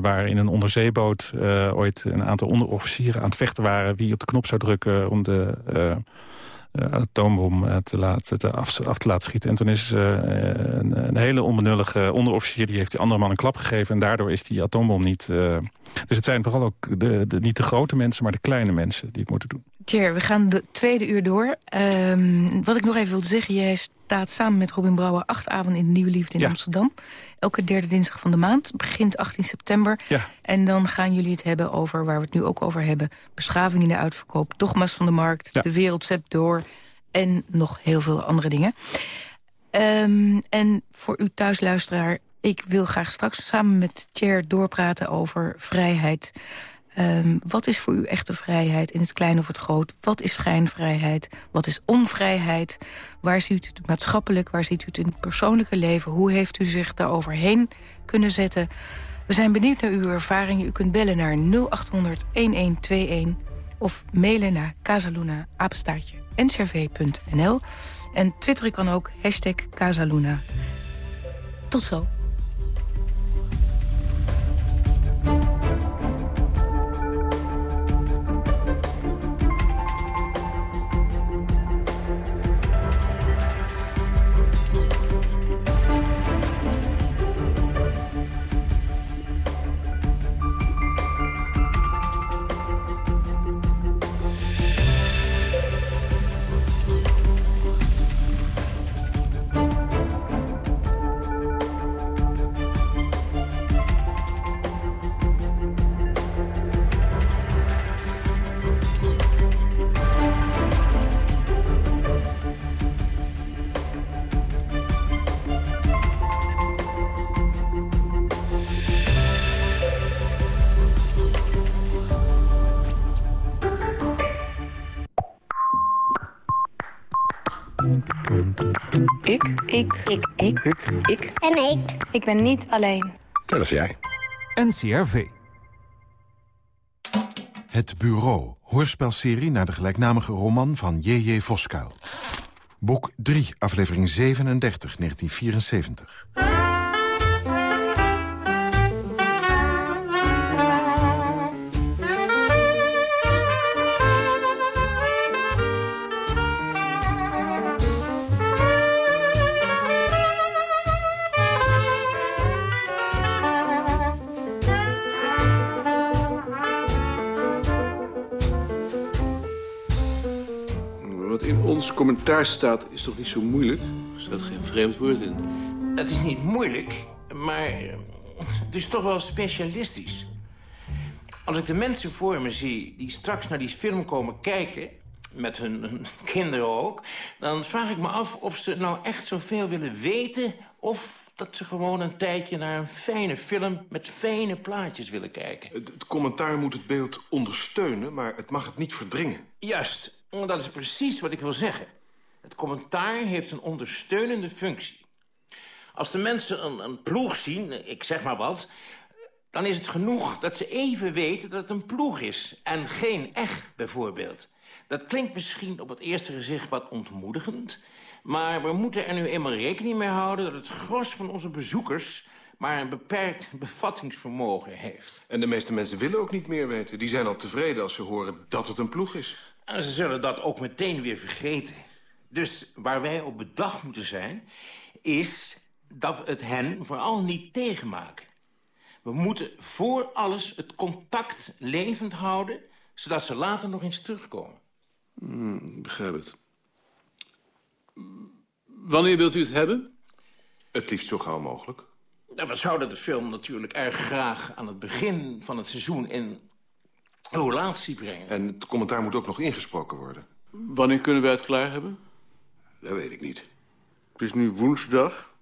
waar in een onderzeeboot ooit een aantal onderofficieren aan het vechten waren... wie op de knop zou drukken om de atoombom uh, te laten, te af, af, te laten schieten. En toen is uh, een, een, hele onbenullige onderofficier... die heeft die andere man een klap gegeven... en daardoor is die atoombom niet... dus het zijn vooral ook de, de, niet de grote mensen... maar de kleine mensen die het moeten doen. Tjer, we gaan de tweede uur door. Um, wat ik nog even wilde zeggen... jij staat samen met Robin Brouwer acht avonden in de Nieuwe Liefde in ja. Amsterdam. Elke derde dinsdag van de maand. Begint 18 september. Ja. En dan gaan jullie het hebben over, waar we het nu ook over hebben... beschaving in de uitverkoop, dogma's van de markt... Ja. de wereld zet door en nog heel veel andere dingen. Um, en voor u thuisluisteraar... ik wil graag straks samen met Tjer doorpraten over vrijheid... Um, wat is voor u echte vrijheid in het klein of het groot? Wat is schijnvrijheid? Wat is onvrijheid? Waar ziet u het maatschappelijk? Waar ziet u het in het persoonlijke leven? Hoe heeft u zich daar overheen kunnen zetten? We zijn benieuwd naar uw ervaringen. U kunt bellen naar 0800-1121 of mailen naar casaluna ncrv.nl. En twitteren kan ook hashtag Casaluna. Tot zo. Ik. Ik. Ik. Ik. Ik. En ik. Ik ben niet alleen. Dat is jij. NCRV. Het Bureau, hoorspelserie naar de gelijknamige roman van J.J. Voskuil. Boek 3, aflevering 37, 1974. Commentaar staat is toch niet zo moeilijk? Er staat geen vreemd woord in. Het is niet moeilijk, maar eh, het is toch wel specialistisch. Als ik de mensen voor me zie die straks naar die film komen kijken... met hun, hun kinderen ook... dan vraag ik me af of ze nou echt zoveel willen weten... of dat ze gewoon een tijdje naar een fijne film... met fijne plaatjes willen kijken. Het, het commentaar moet het beeld ondersteunen, maar het mag het niet verdringen. Juist, dat is precies wat ik wil zeggen. Het commentaar heeft een ondersteunende functie. Als de mensen een, een ploeg zien, ik zeg maar wat... dan is het genoeg dat ze even weten dat het een ploeg is... en geen echt, bijvoorbeeld. Dat klinkt misschien op het eerste gezicht wat ontmoedigend... maar we moeten er nu eenmaal rekening mee houden... dat het gros van onze bezoekers maar een beperkt bevattingsvermogen heeft. En de meeste mensen willen ook niet meer weten. Die zijn al tevreden als ze horen dat het een ploeg is. En ze zullen dat ook meteen weer vergeten. Dus waar wij op bedacht moeten zijn... is dat we het hen vooral niet tegenmaken. We moeten voor alles het contact levend houden... zodat ze later nog eens terugkomen. Hmm, ik begrijp het. Wanneer wilt u het hebben? Het liefst zo gauw mogelijk. Nou, we zouden de film natuurlijk erg graag aan het begin van het seizoen in relatie brengen. En het commentaar moet ook nog ingesproken worden. Wanneer kunnen wij het klaar hebben? Dat weet ik niet. Het is nu woensdag.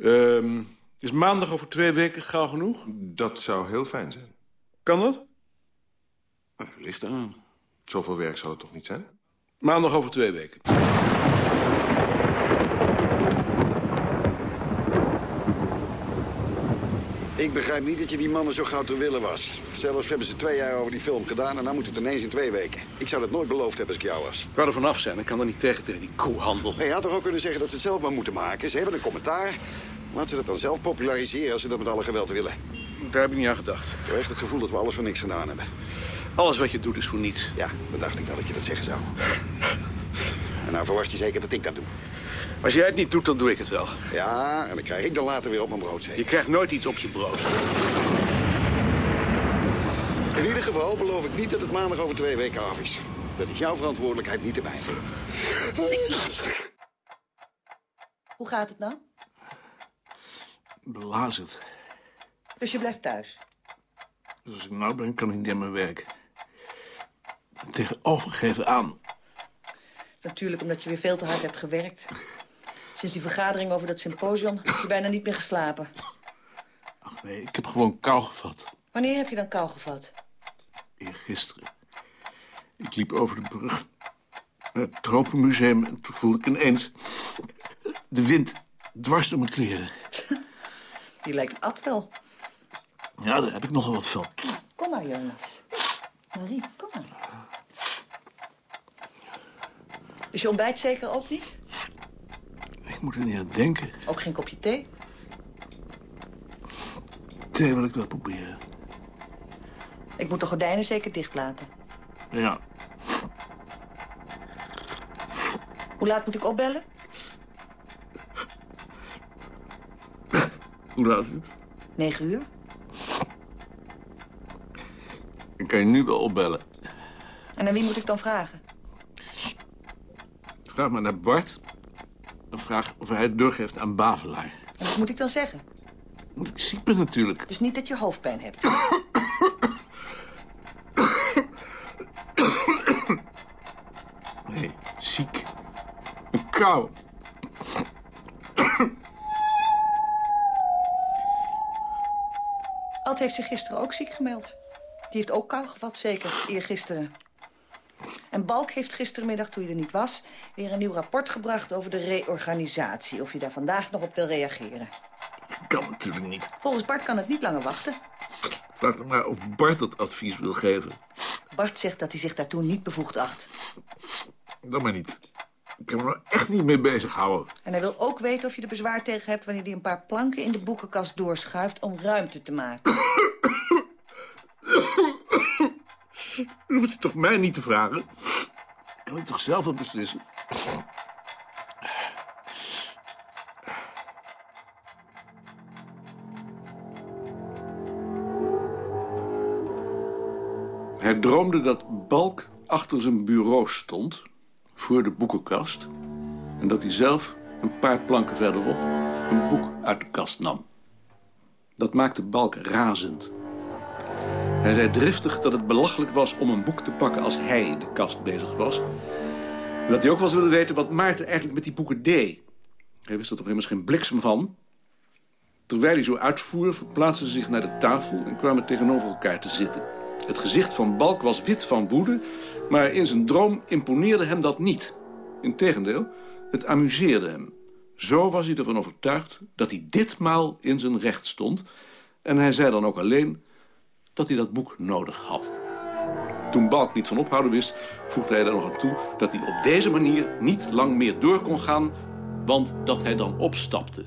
Ehm, is maandag over twee weken gauw genoeg? Dat zou heel fijn zijn. Kan dat? Nou, ligt aan. Zoveel werk zal het toch niet zijn? Maandag over twee weken. Ik begrijp niet dat je die mannen zo gauw te willen was. Zelfs hebben ze twee jaar over die film gedaan en dan moet het ineens in twee weken. Ik zou dat nooit beloofd hebben als ik jou was. Ik wou er vanaf zijn. Ik kan er niet tegen tegen die koehandel. Nee, je had toch ook kunnen zeggen dat ze het zelf maar moeten maken. Ze hebben een commentaar. Laten ze dat dan zelf populariseren als ze dat met alle geweld willen. Daar heb ik niet aan gedacht. Ik heb echt het gevoel dat we alles voor niks gedaan hebben. Alles wat je doet is voor niets. Ja, dat dacht ik wel dat je dat zeggen zou. En nou verwacht je zeker dat ik dat doe. Als jij het niet doet, dan doe ik het wel. Ja, en dan krijg ik dan later weer op mijn brood zeker. Je krijgt nooit iets op je brood. In ieder geval beloof ik niet dat het maandag over twee weken af is. Dat is jouw verantwoordelijkheid, niet de mijne. Hoe gaat het nou? Belazerd. Dus je blijft thuis? Dus als ik nou ben, kan ik niet aan mijn werk. Tegenovergeven aan. Natuurlijk omdat je weer veel te hard hebt gewerkt. Sinds die vergadering over dat symposium heb je bijna niet meer geslapen. Ach nee, ik heb gewoon kou gevat. Wanneer heb je dan kou gevat? Eergisteren. Ik liep over de brug naar het Tropenmuseum... en toen voelde ik ineens de wind dwars door mijn kleren. Je lijkt Ad wel. Ja, daar heb ik nogal wat van. Kom maar, Jonas. Marie, kom maar. Dus je ontbijt zeker ook niet? Moet er niet aan denken. Ook geen kopje thee? Thee wil ik wel proberen. Ik moet de gordijnen zeker dicht laten. Ja. Hoe laat moet ik opbellen? Hoe laat is het? Negen uur. Ik kan je nu wel opbellen. En aan wie moet ik dan vragen? Vraag maar naar Bart. Vraag of hij het doorgeeft aan Bavelaar. En wat moet ik dan zeggen? Want ik ziek ben natuurlijk. Dus niet dat je hoofdpijn hebt. Nee, ziek. Een kou. Ad heeft zich gisteren ook ziek gemeld. Die heeft ook kou gevat, zeker, eergisteren. En Balk heeft gistermiddag, toen je er niet was... weer een nieuw rapport gebracht over de reorganisatie. Of je daar vandaag nog op wil reageren. Kan natuurlijk niet. Volgens Bart kan het niet langer wachten. Vraag me maar of Bart dat advies wil geven. Bart zegt dat hij zich daartoe niet bevoegd acht. Dan maar niet. Ik kan me er echt niet mee bezighouden. En hij wil ook weten of je er bezwaar tegen hebt... wanneer hij een paar planken in de boekenkast doorschuift om ruimte te maken. Dat hoeft u toch mij niet te vragen? Kan ik toch zelf wel beslissen? Hij droomde dat Balk achter zijn bureau stond, voor de boekenkast... en dat hij zelf een paar planken verderop een boek uit de kast nam. Dat maakte Balk razend. Hij zei driftig dat het belachelijk was om een boek te pakken als hij de kast bezig was. En dat hij ook wel eens wilde weten wat Maarten eigenlijk met die boeken deed. Hij wist er toch immers geen bliksem van. Terwijl hij zo uitvoer, verplaatsten ze zich naar de tafel... en kwamen tegenover elkaar te zitten. Het gezicht van Balk was wit van woede... maar in zijn droom imponeerde hem dat niet. Integendeel, het amuseerde hem. Zo was hij ervan overtuigd dat hij ditmaal in zijn recht stond... en hij zei dan ook alleen dat hij dat boek nodig had. Toen Balk niet van ophouden wist, voegde hij er nog aan toe... dat hij op deze manier niet lang meer door kon gaan... want dat hij dan opstapte.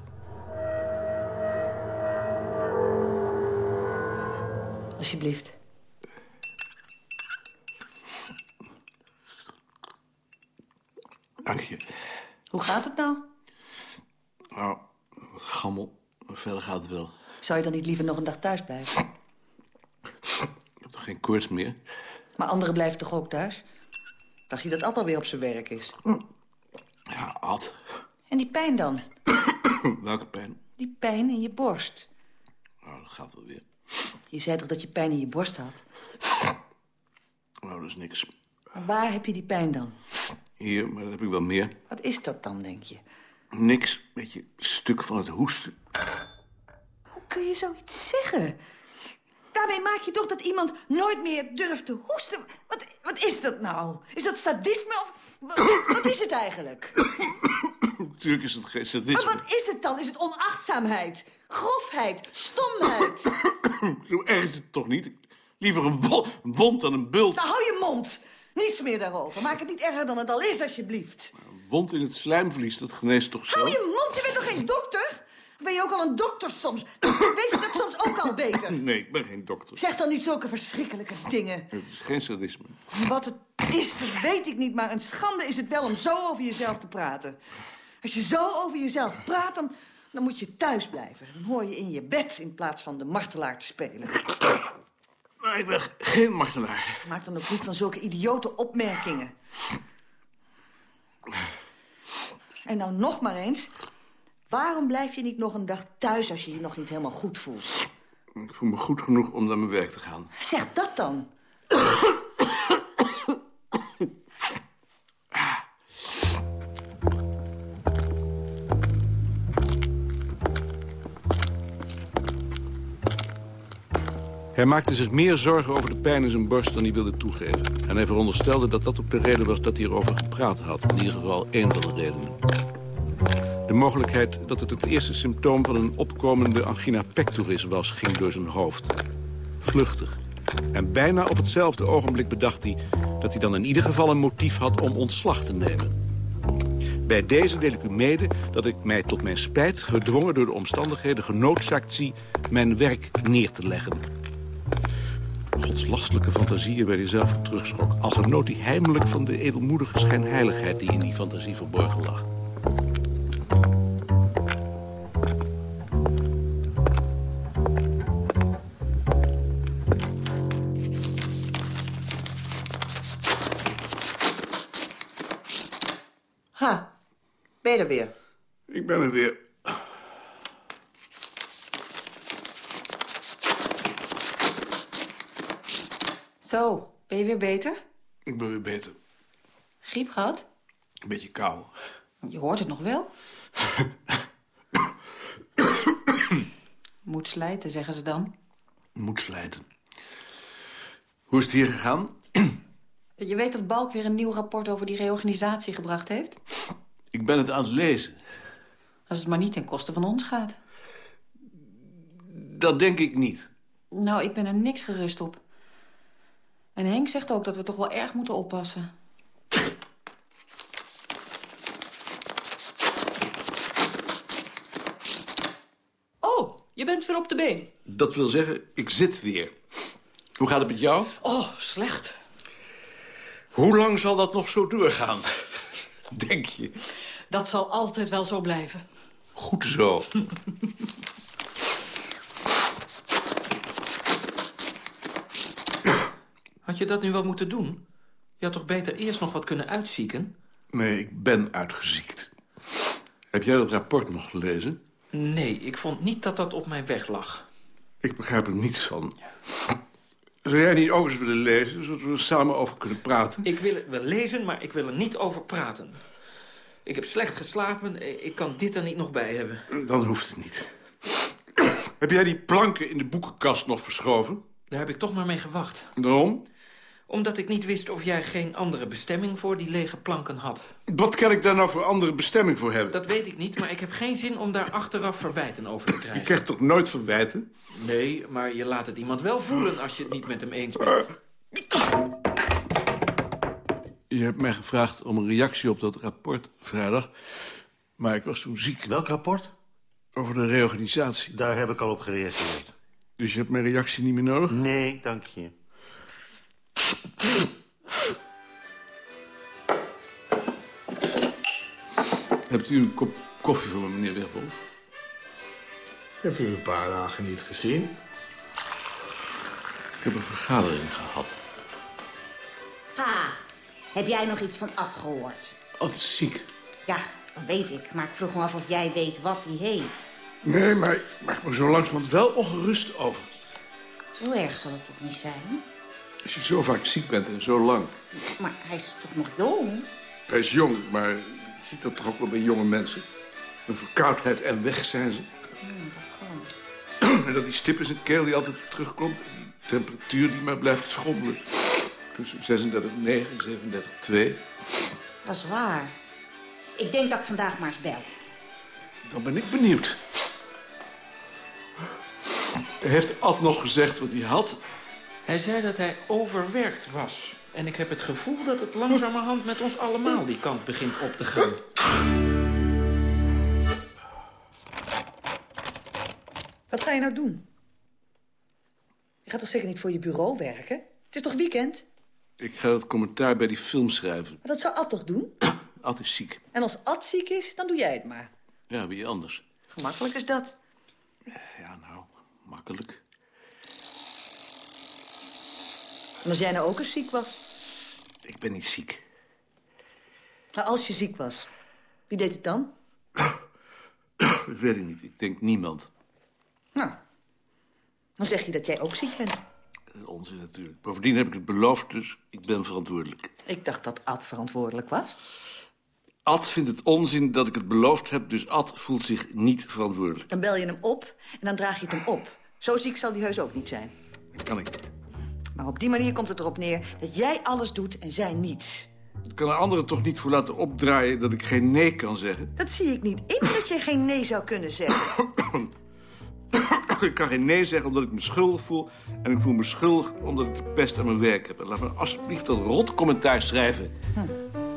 Alsjeblieft. Dank je. Hoe gaat het nou? Nou, wat gammel. Maar verder gaat het wel. Zou je dan niet liever nog een dag thuis blijven? Ik heb toch geen koorts meer? Maar anderen blijven toch ook thuis? Dacht je dat Ad alweer op zijn werk is? Ja, Ad. En die pijn dan? Welke pijn? Die pijn in je borst. Nou, dat gaat wel weer. Je zei toch dat je pijn in je borst had? Nou, dat is niks. Waar heb je die pijn dan? Hier, maar dat heb ik wel meer. Wat is dat dan, denk je? Niks. Beetje stuk van het hoesten. Hoe kun je zoiets zeggen? Daarmee maak je toch dat iemand nooit meer durft te hoesten? Wat, wat is dat nou? Is dat sadisme of... Wat, wat is het eigenlijk? Natuurlijk is het geen sadisme. Maar wat is het dan? Is het onachtzaamheid? Grofheid? Stomheid? Zo erg is het toch niet? Liever een wond dan een bult. Nou, hou je mond. Niets meer daarover. Maak het niet erger dan het al is, alsjeblieft. Een wond in het slijmvlies, dat geneest toch zo? Hou je mond, je bent toch geen dokter? Of ben je ook al een dokter soms? Weet je dat soms ook al beter? Nee, ik ben geen dokter. Zeg dan niet zulke verschrikkelijke dingen. Het is geen sadisme. Wat het is, dat weet ik niet, maar een schande is het wel om zo over jezelf te praten. Als je zo over jezelf praat, dan, dan moet je thuis blijven. Dan hoor je in je bed in plaats van de martelaar te spelen. Maar ik ben geen martelaar. Maak dan ook niet van zulke idiote opmerkingen. En nou nog maar eens. Waarom blijf je niet nog een dag thuis als je je nog niet helemaal goed voelt? Ik voel me goed genoeg om naar mijn werk te gaan. Zeg dat dan. Hij maakte zich meer zorgen over de pijn in zijn borst dan hij wilde toegeven. En hij veronderstelde dat dat ook de reden was dat hij erover gepraat had. In ieder geval één van de redenen. De mogelijkheid dat het het eerste symptoom van een opkomende angina pectoris was... ging door zijn hoofd. Vluchtig. En bijna op hetzelfde ogenblik bedacht hij... dat hij dan in ieder geval een motief had om ontslag te nemen. Bij deze deel ik u mede dat ik mij tot mijn spijt... gedwongen door de omstandigheden genoodzaakt zie... mijn werk neer te leggen. Godslastelijke fantasieën waar hij zelf voor terugschrok. Al genoot hij heimelijk van de edelmoedige schijnheiligheid... die in die fantasie verborgen lag. Ha, ben je er weer? Ik ben er weer. Zo, ben je weer beter? Ik ben weer beter. Griep gehad? Een beetje kou. Je hoort het nog wel. Moet slijten, zeggen ze dan. Moet slijten. Hoe is het hier gegaan? Je weet dat Balk weer een nieuw rapport over die reorganisatie gebracht heeft? Ik ben het aan het lezen. Als het maar niet ten koste van ons gaat. Dat denk ik niet. Nou, ik ben er niks gerust op. En Henk zegt ook dat we toch wel erg moeten oppassen. Oh, je bent weer op de been. Dat wil zeggen, ik zit weer. Hoe gaat het met jou? Oh, slecht. Hoe lang zal dat nog zo doorgaan? Denk je? Dat zal altijd wel zo blijven. Goed zo. Had je dat nu wel moeten doen? Je had toch beter eerst nog wat kunnen uitzieken? Nee, ik ben uitgeziekt. Heb jij dat rapport nog gelezen? Nee, ik vond niet dat dat op mijn weg lag. Ik begrijp er niets van. Zou jij niet ook eens willen lezen, zodat we er samen over kunnen praten? Ik wil het wel lezen, maar ik wil er niet over praten. Ik heb slecht geslapen, ik kan dit er niet nog bij hebben. Dan hoeft het niet. Heb jij die planken in de boekenkast nog verschoven? Daar heb ik toch maar mee gewacht. Waarom? Omdat ik niet wist of jij geen andere bestemming voor die lege planken had. Wat kan ik daar nou voor andere bestemming voor hebben? Dat weet ik niet, maar ik heb geen zin om daar achteraf verwijten over te krijgen. Je krijgt toch nooit verwijten? Nee, maar je laat het iemand wel voelen als je het niet met hem eens bent. Je hebt mij gevraagd om een reactie op dat rapport vrijdag. Maar ik was toen ziek. Welk rapport? Over de reorganisatie. Daar heb ik al op gereageerd. Dus je hebt mijn reactie niet meer nodig? Nee, dank je. Hebt u een kop koffie voor me, meneer Weppel? Ik heb u een paar dagen niet gezien. Ik heb een vergadering gehad. Pa, heb jij nog iets van Ad gehoord? Ad is ziek. Ja, dat weet ik. Maar ik vroeg me af of jij weet wat hij heeft. Nee, maar ik maak me zo langzamerhand wel ongerust over. Zo erg zal het toch niet zijn? Als je zo vaak ziek bent en zo lang. Maar hij is toch nog jong? Hij is jong, maar je ziet dat toch ook wel bij jonge mensen? Een verkoudheid en weg zijn ze. Hmm, dat kan. En dat die stip in zijn keel die altijd terugkomt. En die temperatuur die maar blijft schommelen. Tussen 36,9 en 37,2. Dat is waar. Ik denk dat ik vandaag maar eens bel. Dan ben ik benieuwd. Heeft Ad nog gezegd wat hij had? Hij zei dat hij overwerkt was. En ik heb het gevoel dat het langzamerhand met ons allemaal die kant begint op te gaan. Wat ga je nou doen? Je gaat toch zeker niet voor je bureau werken? Het is toch weekend? Ik ga het commentaar bij die film schrijven. Maar dat zou Ad toch doen? Ad is ziek. En als Ad ziek is, dan doe jij het maar. Ja, wie anders? Gemakkelijk is dat. Ja, nou, makkelijk. En als jij nou ook eens ziek was? Ik ben niet ziek. Nou, als je ziek was, wie deed het dan? Dat weet ik niet. Ik denk niemand. Nou, dan zeg je dat jij ook ziek bent. Onzin natuurlijk. Bovendien heb ik het beloofd, dus ik ben verantwoordelijk. Ik dacht dat Ad verantwoordelijk was. Ad vindt het onzin dat ik het beloofd heb, dus Ad voelt zich niet verantwoordelijk. Dan bel je hem op en dan draag je het hem op. Zo ziek zal die heus ook niet zijn. Dat kan ik niet. Maar op die manier komt het erop neer dat jij alles doet en zij niets. Ik kan er anderen toch niet voor laten opdraaien dat ik geen nee kan zeggen? Dat zie ik niet in dat je geen nee zou kunnen zeggen. ik kan geen nee zeggen omdat ik me schuldig voel. En ik voel me schuldig omdat ik de pest aan mijn werk heb. En laat me alsjeblieft dat rot commentaar schrijven. Hm.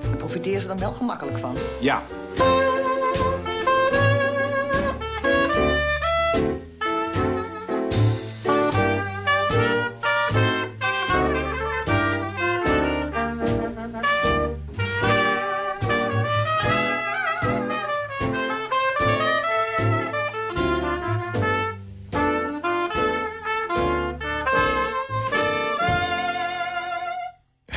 Daar profiteer ze dan wel gemakkelijk van. Ja.